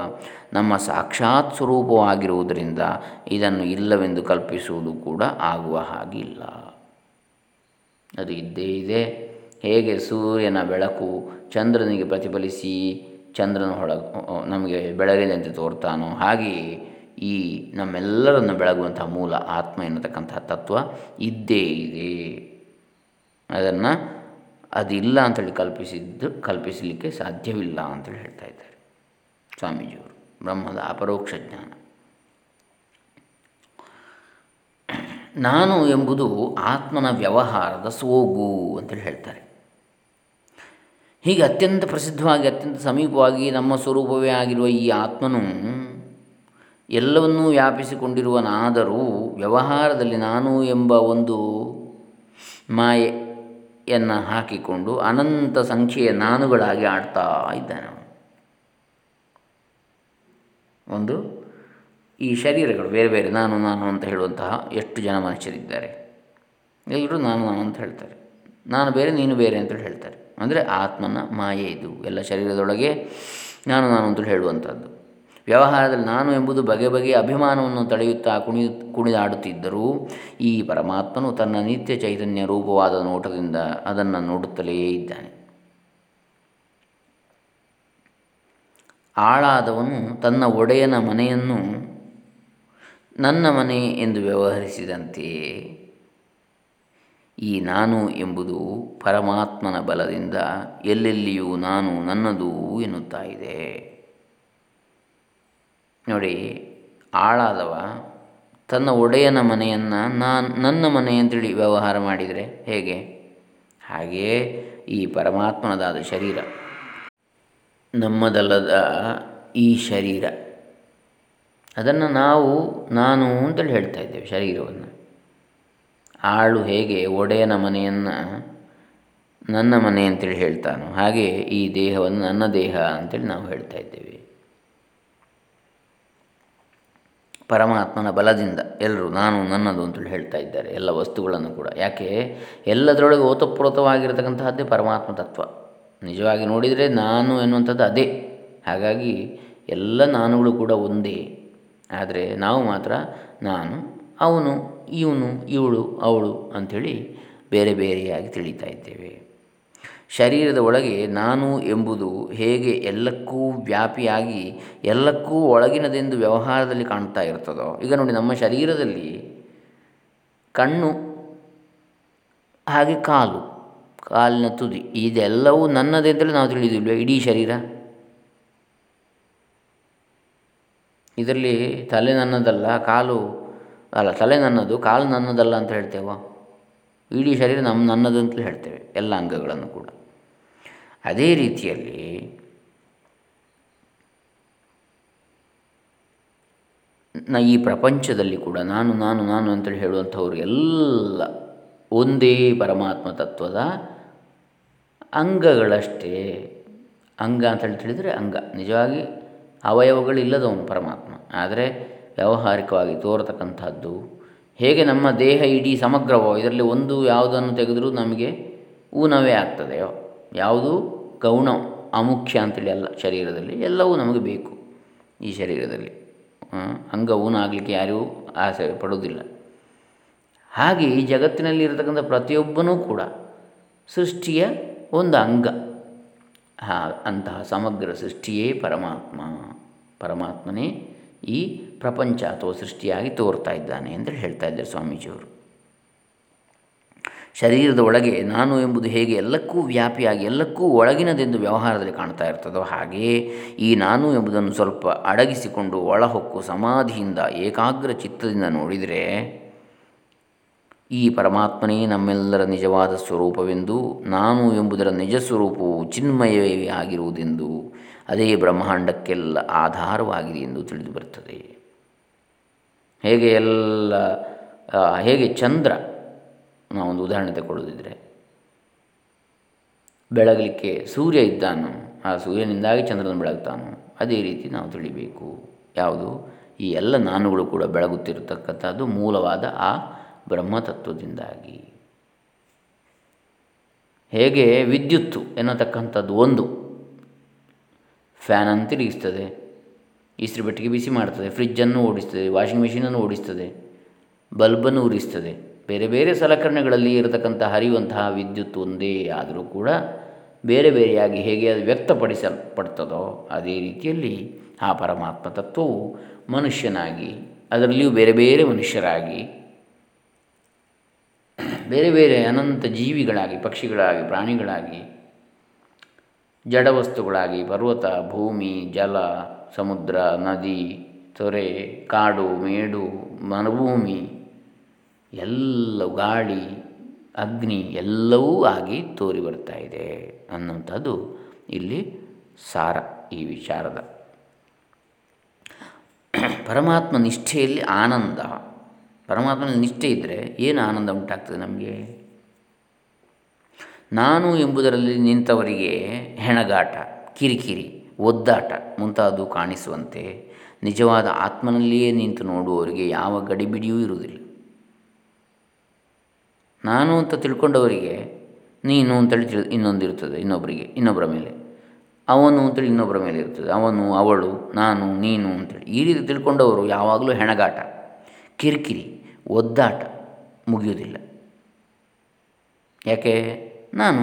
ನಮ್ಮ ಸಾಕ್ಷಾತ್ ಸ್ವರೂಪವಾಗಿರುವುದರಿಂದ ಇದನ್ನು ಇಲ್ಲವೆಂದು ಕಲ್ಪಿಸುವುದು ಕೂಡ ಆಗುವ ಹಾಗಿಲ್ಲ. ಅದು ಇದ್ದೇ ಇದೆ. ಹೇಗೆ ಸೂರ್ಯನ ಬೆಳಕು ಚಂದ್ರನಿಗೆ ಪ್ರತಿಫಲಿಸಿ ಚಂದ್ರನ ಹೊಳ ನಮಗೆ ಬೆಳಗಿನಂತೆ ತೋರ್ತಾನೋ ಹಾಗೆಯೇ ಈ ನಮ್ಮೆಲ್ಲರನ್ನು ಬೆಳಗುವಂಥ ಮೂಲ ಆತ್ಮ ಎನ್ನತಕ್ಕಂತಹ ತತ್ವ ಇದ್ದೇ ಇದೆ. ಅದನ್ನು ಅದಿಲ್ಲ ಅಂತೇಳಿ ಕಲ್ಪಿಸಿದ್ದು, ಕಲ್ಪಿಸಲಿಕ್ಕೆ ಸಾಧ್ಯವಿಲ್ಲ ಅಂತೇಳಿ ಹೇಳ್ತಾ ಇದ್ದಾರೆ ಸ್ವಾಮೀಜಿಯವರು. ಬ್ರಹ್ಮದ ಅಪರೋಕ್ಷ ಜ್ಞಾನ. ನಾನು ಎಂಬುದು ಆತ್ಮನ ವ್ಯವಹಾರದ ಸೋಗು ಅಂತೇಳಿ ಹೇಳ್ತಾರೆ. ಹೀಗೆ ಅತ್ಯಂತ ಪ್ರಸಿದ್ಧವಾಗಿ, ಅತ್ಯಂತ ಸಮೀಪವಾಗಿ ನಮ್ಮ ಸ್ವರೂಪವೇ ಆಗಿರುವ ಈ ಆತ್ಮನು ಎಲ್ಲವನ್ನೂ ವ್ಯಾಪಿಸಿಕೊಂಡಿರುವನಾದರೂ ವ್ಯವಹಾರದಲ್ಲಿ ನಾನು ಎಂಬ ಒಂದು ಮಾಯೆಯನ್ನು ಹಾಕಿಕೊಂಡು ಅನಂತ ಸಂಖ್ಯೆಯ ನಾನುಗಳಾಗಿ ಆಡ್ತಾ ಇದ್ದಾನೆ ಒಂದು, ಈ ಶರೀರಗಳು, ಬೇರೆ ಬೇರೆ ನಾನು ನಾನು ಅಂತ ಹೇಳುವಂತಹ ಎಷ್ಟು ಜನ ಮನುಷ್ಯರಿದ್ದಾರೆ. ಎಲ್ಲರೂ ನಾನು ನಾನು ಅಂತ ಹೇಳ್ತಾರೆ. ನಾನು ಬೇರೆ, ನೀನು ಬೇರೆ ಅಂತೇಳಿ ಹೇಳ್ತಾರೆ. ಅಂದರೆ ಆತ್ಮನ ಮಾಯೆ ಇದು. ಎಲ್ಲ ಶರೀರದೊಳಗೆ ನಾನು ನಾನು ಅಂತೇಳಿ ಹೇಳುವಂಥದ್ದು. ವ್ಯವಹಾರದಲ್ಲಿ ನಾನು ಎಂಬುದು ಬಗೆ ಬಗೆಯ ಅಭಿಮಾನವನ್ನು ತಡೆಯುತ್ತಾ ಕುಣಿ ಕುಣಿದಾಡುತ್ತಿದ್ದರೂ, ಈ ಪರಮಾತ್ಮನು ತನ್ನ ನಿತ್ಯ ಚೈತನ್ಯ ರೂಪವಾದ ನೋಟದಿಂದ ಅದನ್ನು ನೋಡುತ್ತಲೇ ಇದ್ದಾನೆ. ಆಳಾದವನು ತನ್ನ ಒಡೆಯನ ಮನೆಯನ್ನು ನನ್ನ ಮನೆ ಎಂದು ವ್ಯವಹರಿಸಿದಂತೆಯೇ ಈ ನಾನು ಎಂಬುದು ಪರಮಾತ್ಮನ ಬಲದಿಂದ ಎಲ್ಲೆಲ್ಲಿಯೂ ನಾನು ನನ್ನದು ಎನ್ನುತ್ತಾ ಇದೆ. ನೋಡಿ, ಆಳಾದವ, ತನ್ನ ಒಡೆಯನ ಮನೆಯನ್ನು ನಾನು ನನ್ನ ಮನೆ ಅಂತೇಳಿ ವ್ಯವಹಾರ ಮಾಡಿದರೆ ಹೇಗೆ? ಹಾಗೆಯೇ ಈ ಪರಮಾತ್ಮನದಾದ ಶರೀರ. ನಮ್ಮದಲ್ಲದ ಈ ಶರೀರ. ಅದನ್ನು ನಾವು, ನಾನು ಅಂತೇಳಿ ಹೇಳ್ತಾ ಇದ್ದೇವೆ ಶರೀರವನ್ನು. ಆಳು ಹೇಗೆ ಒಡೆಯನ ಮನೆಯನ್ನು ನನ್ನ ಮನೆ ಅಂತೇಳಿ ಹೇಳ್ತಾನೋ ಹಾಗೆ ಈ ದೇಹವನ್ನು ನನ್ನ ದೇಹ ಅಂತೇಳಿ ನಾವು ಹೇಳ್ತಾ ಇದ್ದೇವೆ. ಪರಮಾತ್ಮನ ಬಲದಿಂದ ಎಲ್ಲರೂ ನಾನು ನನ್ನದು ಅಂತೇಳಿ ಹೇಳ್ತಾ ಇದ್ದಾರೆ, ಎಲ್ಲ ವಸ್ತುಗಳನ್ನು ಕೂಡ. ಯಾಕೆ? ಎಲ್ಲದರೊಳಗೆ ಓತಪ್ರೋತವಾಗಿರತಕ್ಕಂತಹದ್ದೇ ಪರಮಾತ್ಮ ತತ್ವ. ನಿಜವಾಗಿ ನೋಡಿದರೆ ನಾನು ಎನ್ನುವಂಥದ್ದು ಅದೇ. ಹಾಗಾಗಿ ಎಲ್ಲ ನಾನುಗಳು ಕೂಡ ಒಂದೇ. ಆದರೆ ನಾವು ಮಾತ್ರ ನಾನು, ಅವನು, ಇವನು, ಇವಳು, ಅವಳು ಅಂಥೇಳಿ ಬೇರೆ ಬೇರೆಯಾಗಿ ತಿಳಿತಾ ಇದ್ದೇವೆ. ಶರೀರದ ಒಳಗೆ ನಾನು ಎಂಬುದು ಹೇಗೆ ಎಲ್ಲಕ್ಕೂ ವ್ಯಾಪಿಯಾಗಿ, ಎಲ್ಲಕ್ಕೂ ಒಳಗಿನದೆಂದು ವ್ಯವಹಾರದಲ್ಲಿ ಕಾಣ್ತಾ ಇರ್ತದೋ? ಈಗ ನೋಡಿ, ನಮ್ಮ ಶರೀರದಲ್ಲಿ ಕಣ್ಣು, ಹಾಗೆ ಕಾಲು, ಕಾಲಿನ ತುದಿ, ಇದೆಲ್ಲವೂ ನನ್ನದೆಂತಲೇ ನಾವು ತಿಳಿದಿಲ್ವ? ಇಡೀ ಶರೀರ? ಇದರಲ್ಲಿ ತಲೆ ನನ್ನದಲ್ಲ, ಕಾಲು, ಅಲ್ಲ, ತಲೆ ನನ್ನದು, ಕಾಲು ನನ್ನದಲ್ಲ ಅಂತ ಹೇಳ್ತೇವೋ? ಇಡೀ ಶರೀರ ನಮ್ಮ ನನ್ನದು ಅಂತಲೇ ಹೇಳ್ತೇವೆ, ಎಲ್ಲ ಅಂಗಗಳನ್ನು ಕೂಡ. ಅದೇ ರೀತಿಯಲ್ಲಿ ನ ಈ ಪ್ರಪಂಚದಲ್ಲಿ ಕೂಡ ನಾನು ನಾನು ನಾನು ಅಂತೇಳಿ ಹೇಳುವಂಥವ್ರು ಎಲ್ಲ ಒಂದೇ ಪರಮಾತ್ಮ ತತ್ವದ ಅಂಗಗಳಷ್ಟೇ. ಅಂಗ ಅಂತೇಳಿ ತಿಳಿದರೆ ಅಂಗ. ನಿಜವಾಗಿ ಅವಯವಗಳಿಲ್ಲದವನು ಪರಮಾತ್ಮ. ಆದರೆ ವ್ಯಾವಹಾರಿಕವಾಗಿ ತೋರತಕ್ಕಂಥದ್ದು ಹೇಗೆ ನಮ್ಮ ದೇಹ ಇಡೀ ಸಮಗ್ರವೋ, ಇದರಲ್ಲಿ ಒಂದು ಯಾವುದನ್ನು ತೆಗೆದರೂ ನಮಗೆ ಊನವೇ ಆಗ್ತದೆಯೋ? ಯಾವುದು? ಗೌಣ, ಅಮುಖ್ಯ ಅಂತೇಳಿ ಅಲ್ಲ ಶರೀರದಲ್ಲಿ ಎಲ್ಲವೂ ನಮಗೆ ಬೇಕು ಈ ಶರೀರದಲ್ಲಿ. ಅಂಗ ಊನ ಆಗಲಿಕ್ಕೆ ಯಾರೂ ಆಸೆ ಪಡುವುದಿಲ್ಲ. ಹಾಗೆ ಈ ಜಗತ್ತಿನಲ್ಲಿ ಇರತಕ್ಕಂಥ ಪ್ರತಿಯೊಬ್ಬನೂ ಕೂಡ ಸೃಷ್ಟಿಯ ಒಂದು ಅಂಗ. ಹಾ, ಅಂತಹ ಸಮಗ್ರ ಸೃಷ್ಟಿಯೇ ಪರಮಾತ್ಮ. ಪರಮಾತ್ಮನೇ ಈ ಪ್ರಪಂಚ ಅಥವಾ ಸೃಷ್ಟಿಯಾಗಿ ತೋರ್ತಾ ಇದ್ದಾನೆ ಅಂತೇಳಿ ಹೇಳ್ತಾ ಇದ್ದಾರೆ ಸ್ವಾಮೀಜಿಯವರು. ಶರೀರದ ಒಳಗೆ ನಾನು ಎಂಬುದು ಹೇಗೆ ಎಲ್ಲಕ್ಕೂ ವ್ಯಾಪಿಯಾಗಿ, ಎಲ್ಲಕ್ಕೂ ಒಳಗಿನದೆಂದು ವ್ಯವಹಾರದಲ್ಲಿ ಕಾಣ್ತಾ ಇರ್ತದೋ ಹಾಗೆಯೇ ಈ ನಾನು ಎಂಬುದನ್ನು ಸ್ವಲ್ಪ ಅಡಗಿಸಿಕೊಂಡು ಒಳಹೊಕ್ಕು ಸಮಾಧಿಯಿಂದ ಏಕಾಗ್ರ ಚಿತ್ತದಿಂದ ನೋಡಿದರೆ, ಈ ಪರಮಾತ್ಮನೇ ನಮ್ಮೆಲ್ಲರ ನಿಜವಾದ ಸ್ವರೂಪವೆಂದು, ನಾನು ಎಂಬುದರ ನಿಜ ಸ್ವರೂಪವು ಚಿನ್ಮಯವೇ ಆಗಿರುವುದೆಂದು, ಅದೇ ಬ್ರಹ್ಮಾಂಡಕ್ಕೆಲ್ಲ ಆಧಾರವಾಗಿದೆ ಎಂದು ತಿಳಿದು ಬರ್ತದೆ ಹೇಗೆ ಎಲ್ಲ ಹೇಗೆ ಚಂದ್ರ ನಾವೊಂದು ಉದಾಹರಣೆ ತಗೊಳ್ಳೋದಿದ್ರೆ ಬೆಳಗಲಿಕ್ಕೆ ಸೂರ್ಯ ಇದ್ದಾನು, ಆ ಸೂರ್ಯನಿಂದಾಗಿ ಚಂದ್ರನ ಬೆಳಗ್ತಾನು, ಅದೇ ರೀತಿ ನಾವು ತಿಳಿಬೇಕು. ಯಾವುದು? ಈ ಎಲ್ಲ ನಾನುಗಳು ಕೂಡ ಬೆಳಗುತ್ತಿರತಕ್ಕಂಥದ್ದು ಮೂಲವಾದ ಆ ಬ್ರಹ್ಮತತ್ವದಿಂದಾಗಿ. ಹೇಗೆ? ವಿದ್ಯುತ್ತು ಎನ್ನತಕ್ಕಂಥದ್ದು ಒಂದು. ಫ್ಯಾನ್ ತಿರುಗಿಸ್ತದೆ. ಇಸ್ತ್ರಿ ಬಟ್ಟಿಗೆ ಬಿಸಿ ಮಾಡ್ತದೆ. ಫ್ರಿಜ್ಜನ್ನು ಓಡಿಸ್ತದೆ. ವಾಷಿಂಗ್ ಮೆಷಿನನ್ನು ಓಡಿಸ್ತದೆ. ಬಲ್ಬನ್ನು ಉರಿಸ್ತದೆ. ಬೇರೆ ಬೇರೆ ಸಲಕರಣೆಗಳಲ್ಲಿ ಇರತಕ್ಕಂಥ ಹರಿಯುವಂತಹ ವಿದ್ಯುತ್ ಒಂದೇ ಆದರೂ ಕೂಡ ಬೇರೆ ಬೇರೆಯಾಗಿ ಹೇಗೆ ಅದು ವ್ಯಕ್ತಪಡಿಸಲ್ಪಡ್ತದೋ ಅದೇ ರೀತಿಯಲ್ಲಿ ಆ ಪರಮಾತ್ಮ ತತ್ವವು ಮನುಷ್ಯನಾಗಿ, ಅದರಲ್ಲಿಯೂ ಬೇರೆ ಬೇರೆ ಮನುಷ್ಯರಾಗಿ, ಬೇರೆ ಬೇರೆ ಅನಂತ ಜೀವಿಗಳಾಗಿ, ಪಕ್ಷಿಗಳಾಗಿ, ಪ್ರಾಣಿಗಳಾಗಿ, ಜಡವಸ್ತುಗಳಾಗಿ, ಪರ್ವತ, ಭೂಮಿ, ಜಲ, ಸಮುದ್ರ, ನದಿ, ತೊರೆ, ಕಾಡು, ಮೇಡು, ಮರುಭೂಮಿ ಎಲ್ಲ ಗಾಳಿ, ಅಗ್ನಿ ಎಲ್ಲವೂ ಆಗಿ ತೋರಿ ಬರ್ತಾ ಇದೆ ಅನ್ನುವಂಥದ್ದು ಇಲ್ಲಿ ಸಾರ ಈ ವಿಚಾರದ. ಪರಮಾತ್ಮ ನಿಷ್ಠೆಯಲ್ಲಿ ಆನಂದ. ಪರಮಾತ್ಮನಲ್ಲಿ ನಿಷ್ಠೆ ಇದ್ದರೆ ಏನು ಆನಂದ ಉಂಟಾಗ್ತದೆ ನಮಗೆ? ನಾನು ಎಂಬುದರಲ್ಲಿ ನಿಂತವರಿಗೆ ಹೆಣಗಾಟ, ಕಿರಿಕಿರಿ, ಒದ್ದಾಟ ಮುಂತಾದವು ಕಾಣಿಸುವಂತೆ ನಿಜವಾದ ಆತ್ಮನಲ್ಲಿಯೇ ನಿಂತು ನೋಡುವವರಿಗೆ ಯಾವ ಗಡಿಬಿಡಿಯೂ ಇರುವುದಿಲ್ಲ. ನಾನು ಅಂತ ತಿಳ್ಕೊಂಡವರಿಗೆ, ನೀನು ಅಂತೇಳಿ ತಿಳಿ ಇನ್ನೊಂದಿರ್ತದೆ ಇನ್ನೊಬ್ಬರಿಗೆ ಇನ್ನೊಬ್ಬರ ಮೇಲೆ. ಅವನು ಅಂತೇಳಿ ಇನ್ನೊಬ್ಬರ ಮೇಲೆ ಇರ್ತದೆ. ಅವನು, ಅವಳು, ನಾನು, ನೀನು ಅಂತೇಳಿ ಈ ರೀತಿ ತಿಳ್ಕೊಂಡವರು ಯಾವಾಗಲೂ ಹೆಣಗಾಟ, ಕಿರಿಕಿರಿ, ಒದ್ದಾಟ ಮುಗಿಯೋದಿಲ್ಲ. ಯಾಕೆ? ನಾನು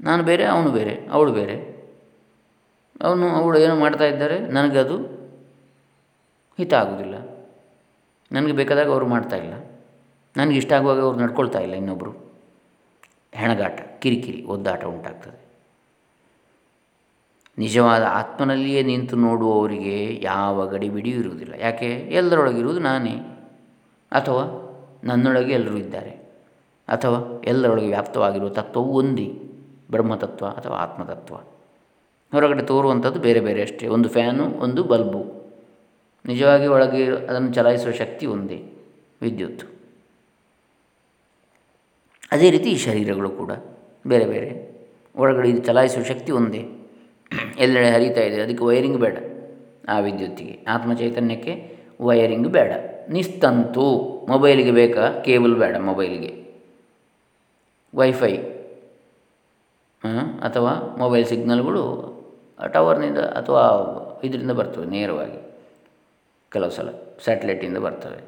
ನಾನು ಬೇರೆ, ಅವನು ಬೇರೆ, ಅವಳು ಬೇರೆ. ಅವನು, ಅವಳು ಏನೋ ಮಾಡ್ತಾ ಇದ್ದಾರೆ, ನನಗದು ಹಿತ ಆಗೋದಿಲ್ಲ. ನನಗೆ ಬೇಕಾದಾಗ ಅವರು ಮಾಡ್ತಾ ಇಲ್ಲ. ನನಗೆ ಇಷ್ಟ ಆಗುವಾಗ ಅವ್ರು ನಡ್ಕೊಳ್ತಾ ಇಲ್ಲ ಇನ್ನೊಬ್ಬರು ಹೆಣಗಾಟ, ಕಿರಿಕಿರಿ, ಒದ್ದಾಟ ಉಂಟಾಗ್ತದೆ. ನಿಜವಾದ ಆತ್ಮನಲ್ಲಿಯೇ ನಿಂತು ನೋಡುವವರಿಗೆ ಯಾವ ಗಡಿಬಿಡಿಯೂ ಇರುವುದಿಲ್ಲ. ಯಾಕೆ? ಎಲ್ಲರೊಳಗಿರುವುದು ನಾನೇ. ಅಥವಾ ನನ್ನೊಳಗೆ ಎಲ್ಲರೂ ಇದ್ದಾರೆ. ಅಥವಾ ಎಲ್ಲರೊಳಗೆ ವ್ಯಾಪ್ತವಾಗಿರುವ ತತ್ವವು ಒಂದೇ, ಬ್ರಹ್ಮತತ್ವ ಅಥವಾ ಆತ್ಮತತ್ವ. ಹೊರಗಡೆ ತೋರುವಂಥದ್ದು ಬೇರೆ ಬೇರೆ ಅಷ್ಟೇ. ಒಂದು ಫ್ಯಾನು, ಒಂದು ಬಲ್ಬು. ನಿಜವಾಗಿ ಒಳಗೆ ಅದನ್ನು ಚಲಾಯಿಸುವ ಶಕ್ತಿ ಒಂದೇ, ವಿದ್ಯುತ್. ಅದೇ ರೀತಿ ಈ ಶರೀರಗಳು ಕೂಡ, ಬೇರೆ ಬೇರೆ. ಒಳಗಡೆ ಇದು ಚಲಾಯಿಸುವ ಶಕ್ತಿ ಒಂದೇ. ಎಲ್ಲೆಡೆ ಹರಿತಾ ಇದೆ, ಅದಕ್ಕೆ ವೈರಿಂಗ್ ಬೇಡ. ಆ ವಿದ್ಯುತ್ತಿಗೆ ಆತ್ಮ ಚೈತನ್ಯಕ್ಕೆ ವೈರಿಂಗ್ ಬೇಡ. ನಿಸ್ತಂತು, ಮೊಬೈಲಿಗೆ ಬೇಕಾ? ಕೇಬಲ್ ಬೇಡ ಮೊಬೈಲಿಗೆ. ವೈಫೈ ಅಥವಾ ಮೊಬೈಲ್ ಸಿಗ್ನಲ್ಗಳು ಟವರ್ನಿಂದ ಅಥವಾ ಇದರಿಂದ ಬರ್ತವೆ ನೇರವಾಗಿ. ಕೆಲವು ಸಲ ಸ್ಯಾಟಲೈಟಿಂದ ಬರ್ತವೆ.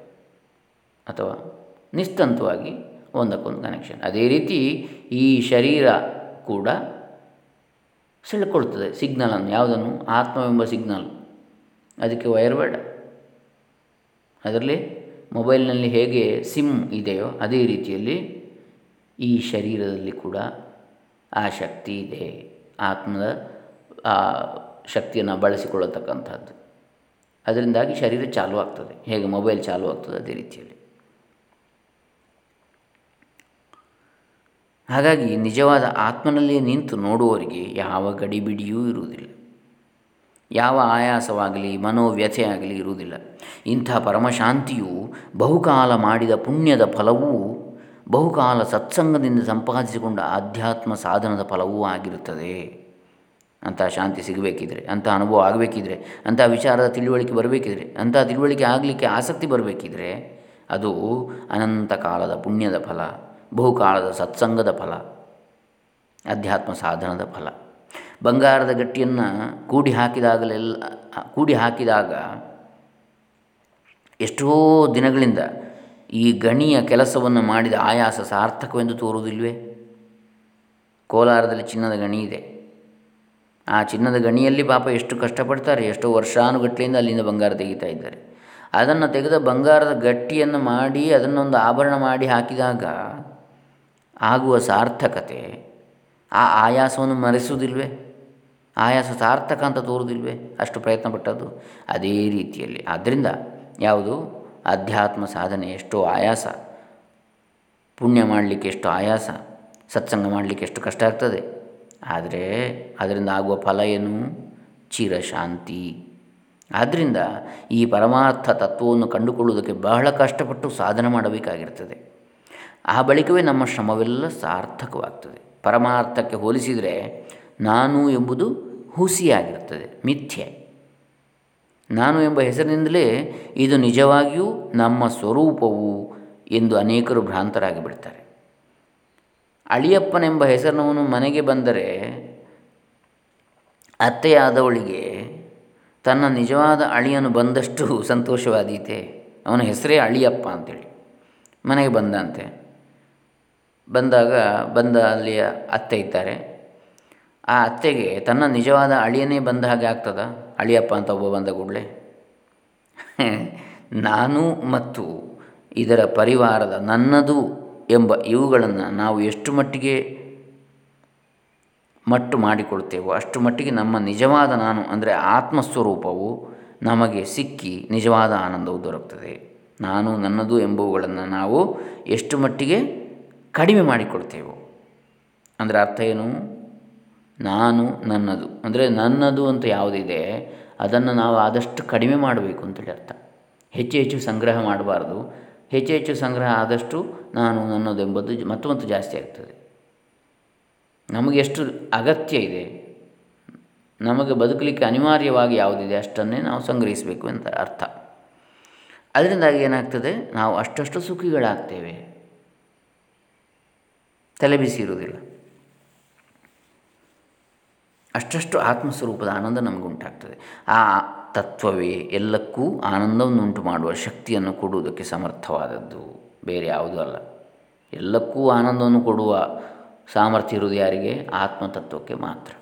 ಅಥವಾ ನಿಸ್ತಂತವಾಗಿ ಒಂದಕ್ಕೊಂದು ಕನೆಕ್ಷನ್ ಅದೇ ರೀತಿ ಈ ಶರೀರ ಕೂಡ ಸೆಳ್ಕೊಳ್ತದೆ ಸಿಗ್ನಲನ್ನು ಯಾವುದನ್ನು? ಆತ್ಮವೆಂಬ ಸಿಗ್ನಲ್ ಅದಕ್ಕೆ ವೈರ್ ಬೇಡ ಅದರಲ್ಲಿ ಮೊಬೈಲ್ನಲ್ಲಿ ಹೇಗೆ ಸಿಮ್ ಇದೆಯೋ ಅದೇ ರೀತಿಯಲ್ಲಿ ಈ ಶರೀರದಲ್ಲಿ ಕೂಡ ಆ ಶಕ್ತಿ ಇದೆ. ಆತ್ಮದ, ಆ ಶಕ್ತಿಯನ್ನು ಬಳಸಿಕೊಳ್ಳತಕ್ಕಂಥದ್ದು. ಅದರಿಂದಾಗಿ ಶರೀರ ಚಾಲು ಆಗ್ತದೆ. ಹೇಗೆ? ಮೊಬೈಲ್ ಚಾಲು ಆಗ್ತದೆ ಅದೇ ರೀತಿಯಲ್ಲಿ. ಹಾಗಾಗಿ ನಿಜವಾದ ಆತ್ಮನಲ್ಲಿಯೇ ನಿಂತು ನೋಡುವವರಿಗೆ ಯಾವ ಗಡಿಬಿಡಿಯೂ ಇರುವುದಿಲ್ಲ. ಯಾವ ಆಯಾಸವಾಗಲಿ, ಮನೋವ್ಯಥೆಯಾಗಲಿ ಇರುವುದಿಲ್ಲ. ಇಂಥ ಪರಮಶಾಂತಿಯು ಬಹುಕಾಲ ಮಾಡಿದ ಪುಣ್ಯದ ಫಲವೂ, ಬಹುಕಾಲ ಸತ್ಸಂಗದಿಂದ ಸಂಪಾದಿಸಿಕೊಂಡ ಆಧ್ಯಾತ್ಮ ಸಾಧನದ ಫಲವೂ ಆಗಿರುತ್ತದೆ. ಅಂಥ ಶಾಂತಿ ಸಿಗಬೇಕಿದ್ರೆ, ಅಂಥ ಅನುಭವ ಆಗಬೇಕಿದ್ರೆ, ಅಂಥ ವಿಚಾರದ ತಿಳುವಳಿಕೆ ಬರಬೇಕಿದ್ರೆ, ಅಂಥ ತಿಳುವಳಿಕೆ ಆಗಲಿಕ್ಕೆ ಆಸಕ್ತಿ ಬರಬೇಕಿದ್ರೆ ಅದು ಅನಂತ ಕಾಲದ ಪುಣ್ಯದ ಫಲ. ಬಹುಕಾಲದ ಸತ್ಸಂಗದ ಫಲ, ಅಧ್ಯಾತ್ಮ ಸಾಧನದ ಫಲ. ಬಂಗಾರದ ಗಟ್ಟಿಯನ್ನು ಕೂಡಿ ಹಾಕಿದಾಗಲೆಲ್ಲ, ಕೂಡಿ ಹಾಕಿದಾಗ ಎಷ್ಟೋ ದಿನಗಳಿಂದ ಈ ಗಣಿಯ ಕೆಲಸವನ್ನು ಮಾಡಿದ ಆಯಾಸ ಸಾರ್ಥಕವೆಂದು ತೋರುವುದಿಲ್ವೇ? ಕೋಲಾರದಲ್ಲಿ ಚಿನ್ನದ ಗಣಿ ಇದೆ. ಆ ಚಿನ್ನದ ಗಣಿಯಲ್ಲಿ ಪಾಪ ಎಷ್ಟು ಕಷ್ಟಪಡ್ತಾರೆ, ಎಷ್ಟೋ ವರ್ಷಾನುಗಟ್ಟಲೆಯಿಂದ ಅಲ್ಲಿಂದ ಬಂಗಾರ ತೆಗಿತಾ ಇದ್ದಾರೆ. ಅದನ್ನು ತೆಗೆದ ಬಂಗಾರದ ಗಟ್ಟಿಯನ್ನು ಮಾಡಿ, ಅದನ್ನೊಂದು ಆಭರಣ ಮಾಡಿ ಹಾಕಿದಾಗ ಆಗುವ ಸಾರ್ಥಕತೆ ಆ ಆಯಾಸವನ್ನು ಮರೆಸುವುದಿಲ್ವೇ? ಆಯಾಸ ಸಾರ್ಥಕ ಅಂತ ತೋರುವುದಿಲ್ವೇ? ಅಷ್ಟು ಪ್ರಯತ್ನ ಪಟ್ಟದ್ದು ಅದೇ ರೀತಿಯಲ್ಲಿ. ಆದ್ದರಿಂದ ಯಾವುದು? ಅಧ್ಯಾತ್ಮ ಸಾಧನೆ ಎಷ್ಟೋ ಆಯಾಸ. ಪುಣ್ಯ ಮಾಡಲಿಕ್ಕೆ ಎಷ್ಟು ಆಯಾಸ. ಸತ್ಸಂಗ ಮಾಡಲಿಕ್ಕೆ ಎಷ್ಟು ಕಷ್ಟ ಆಗ್ತದೆ. ಆದರೆ ಅದರಿಂದ ಆಗುವ ಫಲ ಏನು? ಚಿರಶಾಂತಿ. ಆದ್ದರಿಂದ ಈ ಪರಮಾರ್ಥ ತತ್ವವನ್ನು ಕಂಡುಕೊಳ್ಳುವುದಕ್ಕೆ ಬಹಳ ಕಷ್ಟಪಟ್ಟು ಸಾಧನೆ ಮಾಡಬೇಕಾಗಿರ್ತದೆ. ಆ ಬಳಿಕವೇ ನಮ್ಮ ಶ್ರಮವೆಲ್ಲ ಸಾರ್ಥಕವಾಗ್ತದೆ. ಪರಮಾರ್ಥಕ್ಕೆ ಹೋಲಿಸಿದರೆ ನಾನು ಎಂಬುದು ಹುಸಿಯಾಗಿರ್ತದೆ ಮಿಥ್ಯೆ. ನಾನು ಎಂಬ ಹೆಸರಿನಿಂದಲೇ ಇದು ನಿಜವಾಗಿಯೂ ನಮ್ಮ ಸ್ವರೂಪವು ಎಂದು ಅನೇಕರು ಭ್ರಾಂತರಾಗಿ ಬಿಡ್ತಾರೆ. ಅಳಿಯಪ್ಪನೆಂಬ ಹೆಸರಿನವನು ಮನೆಗೆ ಬಂದರೆ ಅತ್ತೆಯಾದವಳಿಗೆ ತನ್ನ ನಿಜವಾದ ಅಳಿಯನು ಬಂದಷ್ಟು ಸಂತೋಷವಾದೀತೆ. ಅವನ ಹೆಸರೇ ಅಳಿಯಪ್ಪ ಅಂತೇಳಿ. ಮನೆಗೆ ಬಂದಂತೆ. ಬಂದಾಗ ಬಂದ ಅಲ್ಲಿಯ ಅತ್ತೆ ಇದ್ದಾರೆ. ಆ ಅತ್ತೆಗೆ ತನ್ನ ನಿಜವಾದ ಅಳಿಯನೇ ಬಂದ ಹಾಗೆ ಆಗ್ತದ? ಅಳಿಯಪ್ಪ ಅಂತ ಒಬ್ಬ ಬಂದ ಕೂಡಲೇ. ನಾನು ಮತ್ತು ಇದರ ಪರಿವಾರದ ನನ್ನದು ಎಂಬ ಇವುಗಳನ್ನು ನಾವು ಎಷ್ಟು ಮಟ್ಟಿಗೆ ಮಟ್ಟು ಮಾಡಿಕೊಳ್ತೇವೋ, ಅಷ್ಟು ಮಟ್ಟಿಗೆ ನಮ್ಮ ನಿಜವಾದ ನಾನು ಅಂದರೆ ಆತ್ಮಸ್ವರೂಪವು ನಮಗೆ ಸಿಕ್ಕಿ ನಿಜವಾದ ಆನಂದವು ದೊರಕ್ತದೆ. ನಾನು ನನ್ನದು ಎಂಬುವುಗಳನ್ನು ನಾವು ಎಷ್ಟು ಮಟ್ಟಿಗೆ ಕಡಿಮೆ ಮಾಡಿಕೊಡ್ತೇವೆ. ಅಂದರೆ ಅರ್ಥ ಏನು? ನಾನು ನನ್ನದು. ಅಂದರೆ ನನ್ನದು ಅಂತ ಯಾವುದಿದೆ, ಅದನ್ನು ನಾವು ಆದಷ್ಟು ಕಡಿಮೆ ಮಾಡಬೇಕು ಅಂತೇಳಿ ಅರ್ಥ. ಹೆಚ್ಚು ಹೆಚ್ಚು ಸಂಗ್ರಹ ಮಾಡಬಾರ್ದು. ಹೆಚ್ಚು ಹೆಚ್ಚು ಸಂಗ್ರಹ ಆದಷ್ಟು ನಾನು ನನ್ನದು ಎಂಬುದು ಮತ್ತು ಮತ್ತು ಜಾಸ್ತಿ ಆಗ್ತದೆ. ನಮಗೆ ಎಷ್ಟು ಅಗತ್ಯ ಇದೆ? ನಮಗೆ ಬದುಕಲಿಕ್ಕೆ ಅನಿವಾರ್ಯವಾಗಿ ಯಾವುದಿದೆ ಅಷ್ಟನ್ನೇ ನಾವು ಸಂಗ್ರಹಿಸಬೇಕು ಅಂತ ಅರ್ಥ. ಅದರಿಂದಾಗಿ ಏನಾಗ್ತದೆ? ನಾವು ಅಷ್ಟಷ್ಟು ಸುಖಿಗಳಾಗ್ತೇವೆ. ತಲೆ ಬಿಸಿ ಇರುವುದಿಲ್ಲ. ಅಷ್ಟಷ್ಟು ಆತ್ಮಸ್ವರೂಪದ ಆನಂದ ನಮಗುಂಟಾಗ್ತದೆ. ಆ ತತ್ವವೇ ಎಲ್ಲಕ್ಕೂ ಆನಂದವನ್ನು ಉಂಟು ಮಾಡುವ ಶಕ್ತಿಯನ್ನು ಕೊಡುವುದಕ್ಕೆ ಸಮರ್ಥವಾದದ್ದು. ಬೇರೆ ಯಾವುದೂ ಅಲ್ಲ. ಎಲ್ಲಕ್ಕೂ ಆನಂದವನ್ನು ಕೊಡುವ ಸಾಮರ್ಥ್ಯ ಇರುವುದು ಯಾರಿಗೆ? ಆತ್ಮತತ್ವಕ್ಕೆ ಮಾತ್ರ.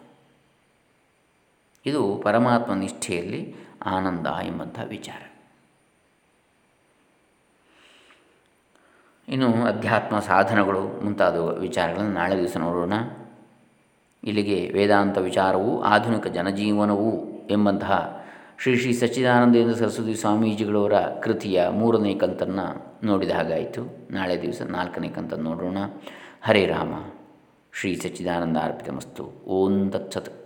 ಇದು ಪರಮಾತ್ಮ ನಿಷ್ಠೆಯಲ್ಲಿ ಆನಂದ ಎಂಬಂಥ ವಿಚಾರ. ಇನ್ನು ಅಧ್ಯಾತ್ಮ ಸಾಧನಗಳು ಮುಂತಾದ ವಿಚಾರಗಳನ್ನು ನಾಳೆ ದಿವಸ ನೋಡೋಣ. ಇಲ್ಲಿಗೆ ವೇದಾಂತ ವಿಚಾರವು ಆಧುನಿಕ ಜನಜೀವನವು ಎಂಬಂತಹ ಶ್ರೀ ಶ್ರೀ ಸಚ್ಚಿದಾನಂದೇಂದ್ರ ಸರಸ್ವತಿ ಸ್ವಾಮೀಜಿಗಳವರ ಕೃತಿಯ ಮೂರನೇ ಕಂತನ್ನು ನೋಡಿದ ಹಾಗಾಯಿತು. ನಾಳೆ ದಿವಸ ನಾಲ್ಕನೇ ಕಂತನ್ನು ನೋಡೋಣ. ಹರೇ ರಾಮ. ಶ್ರೀ ಸಚ್ಚಿದಾನಂದ ಅರ್ಪಿತಮಸ್ತು. ಓಂ ತತ್ಸತ್.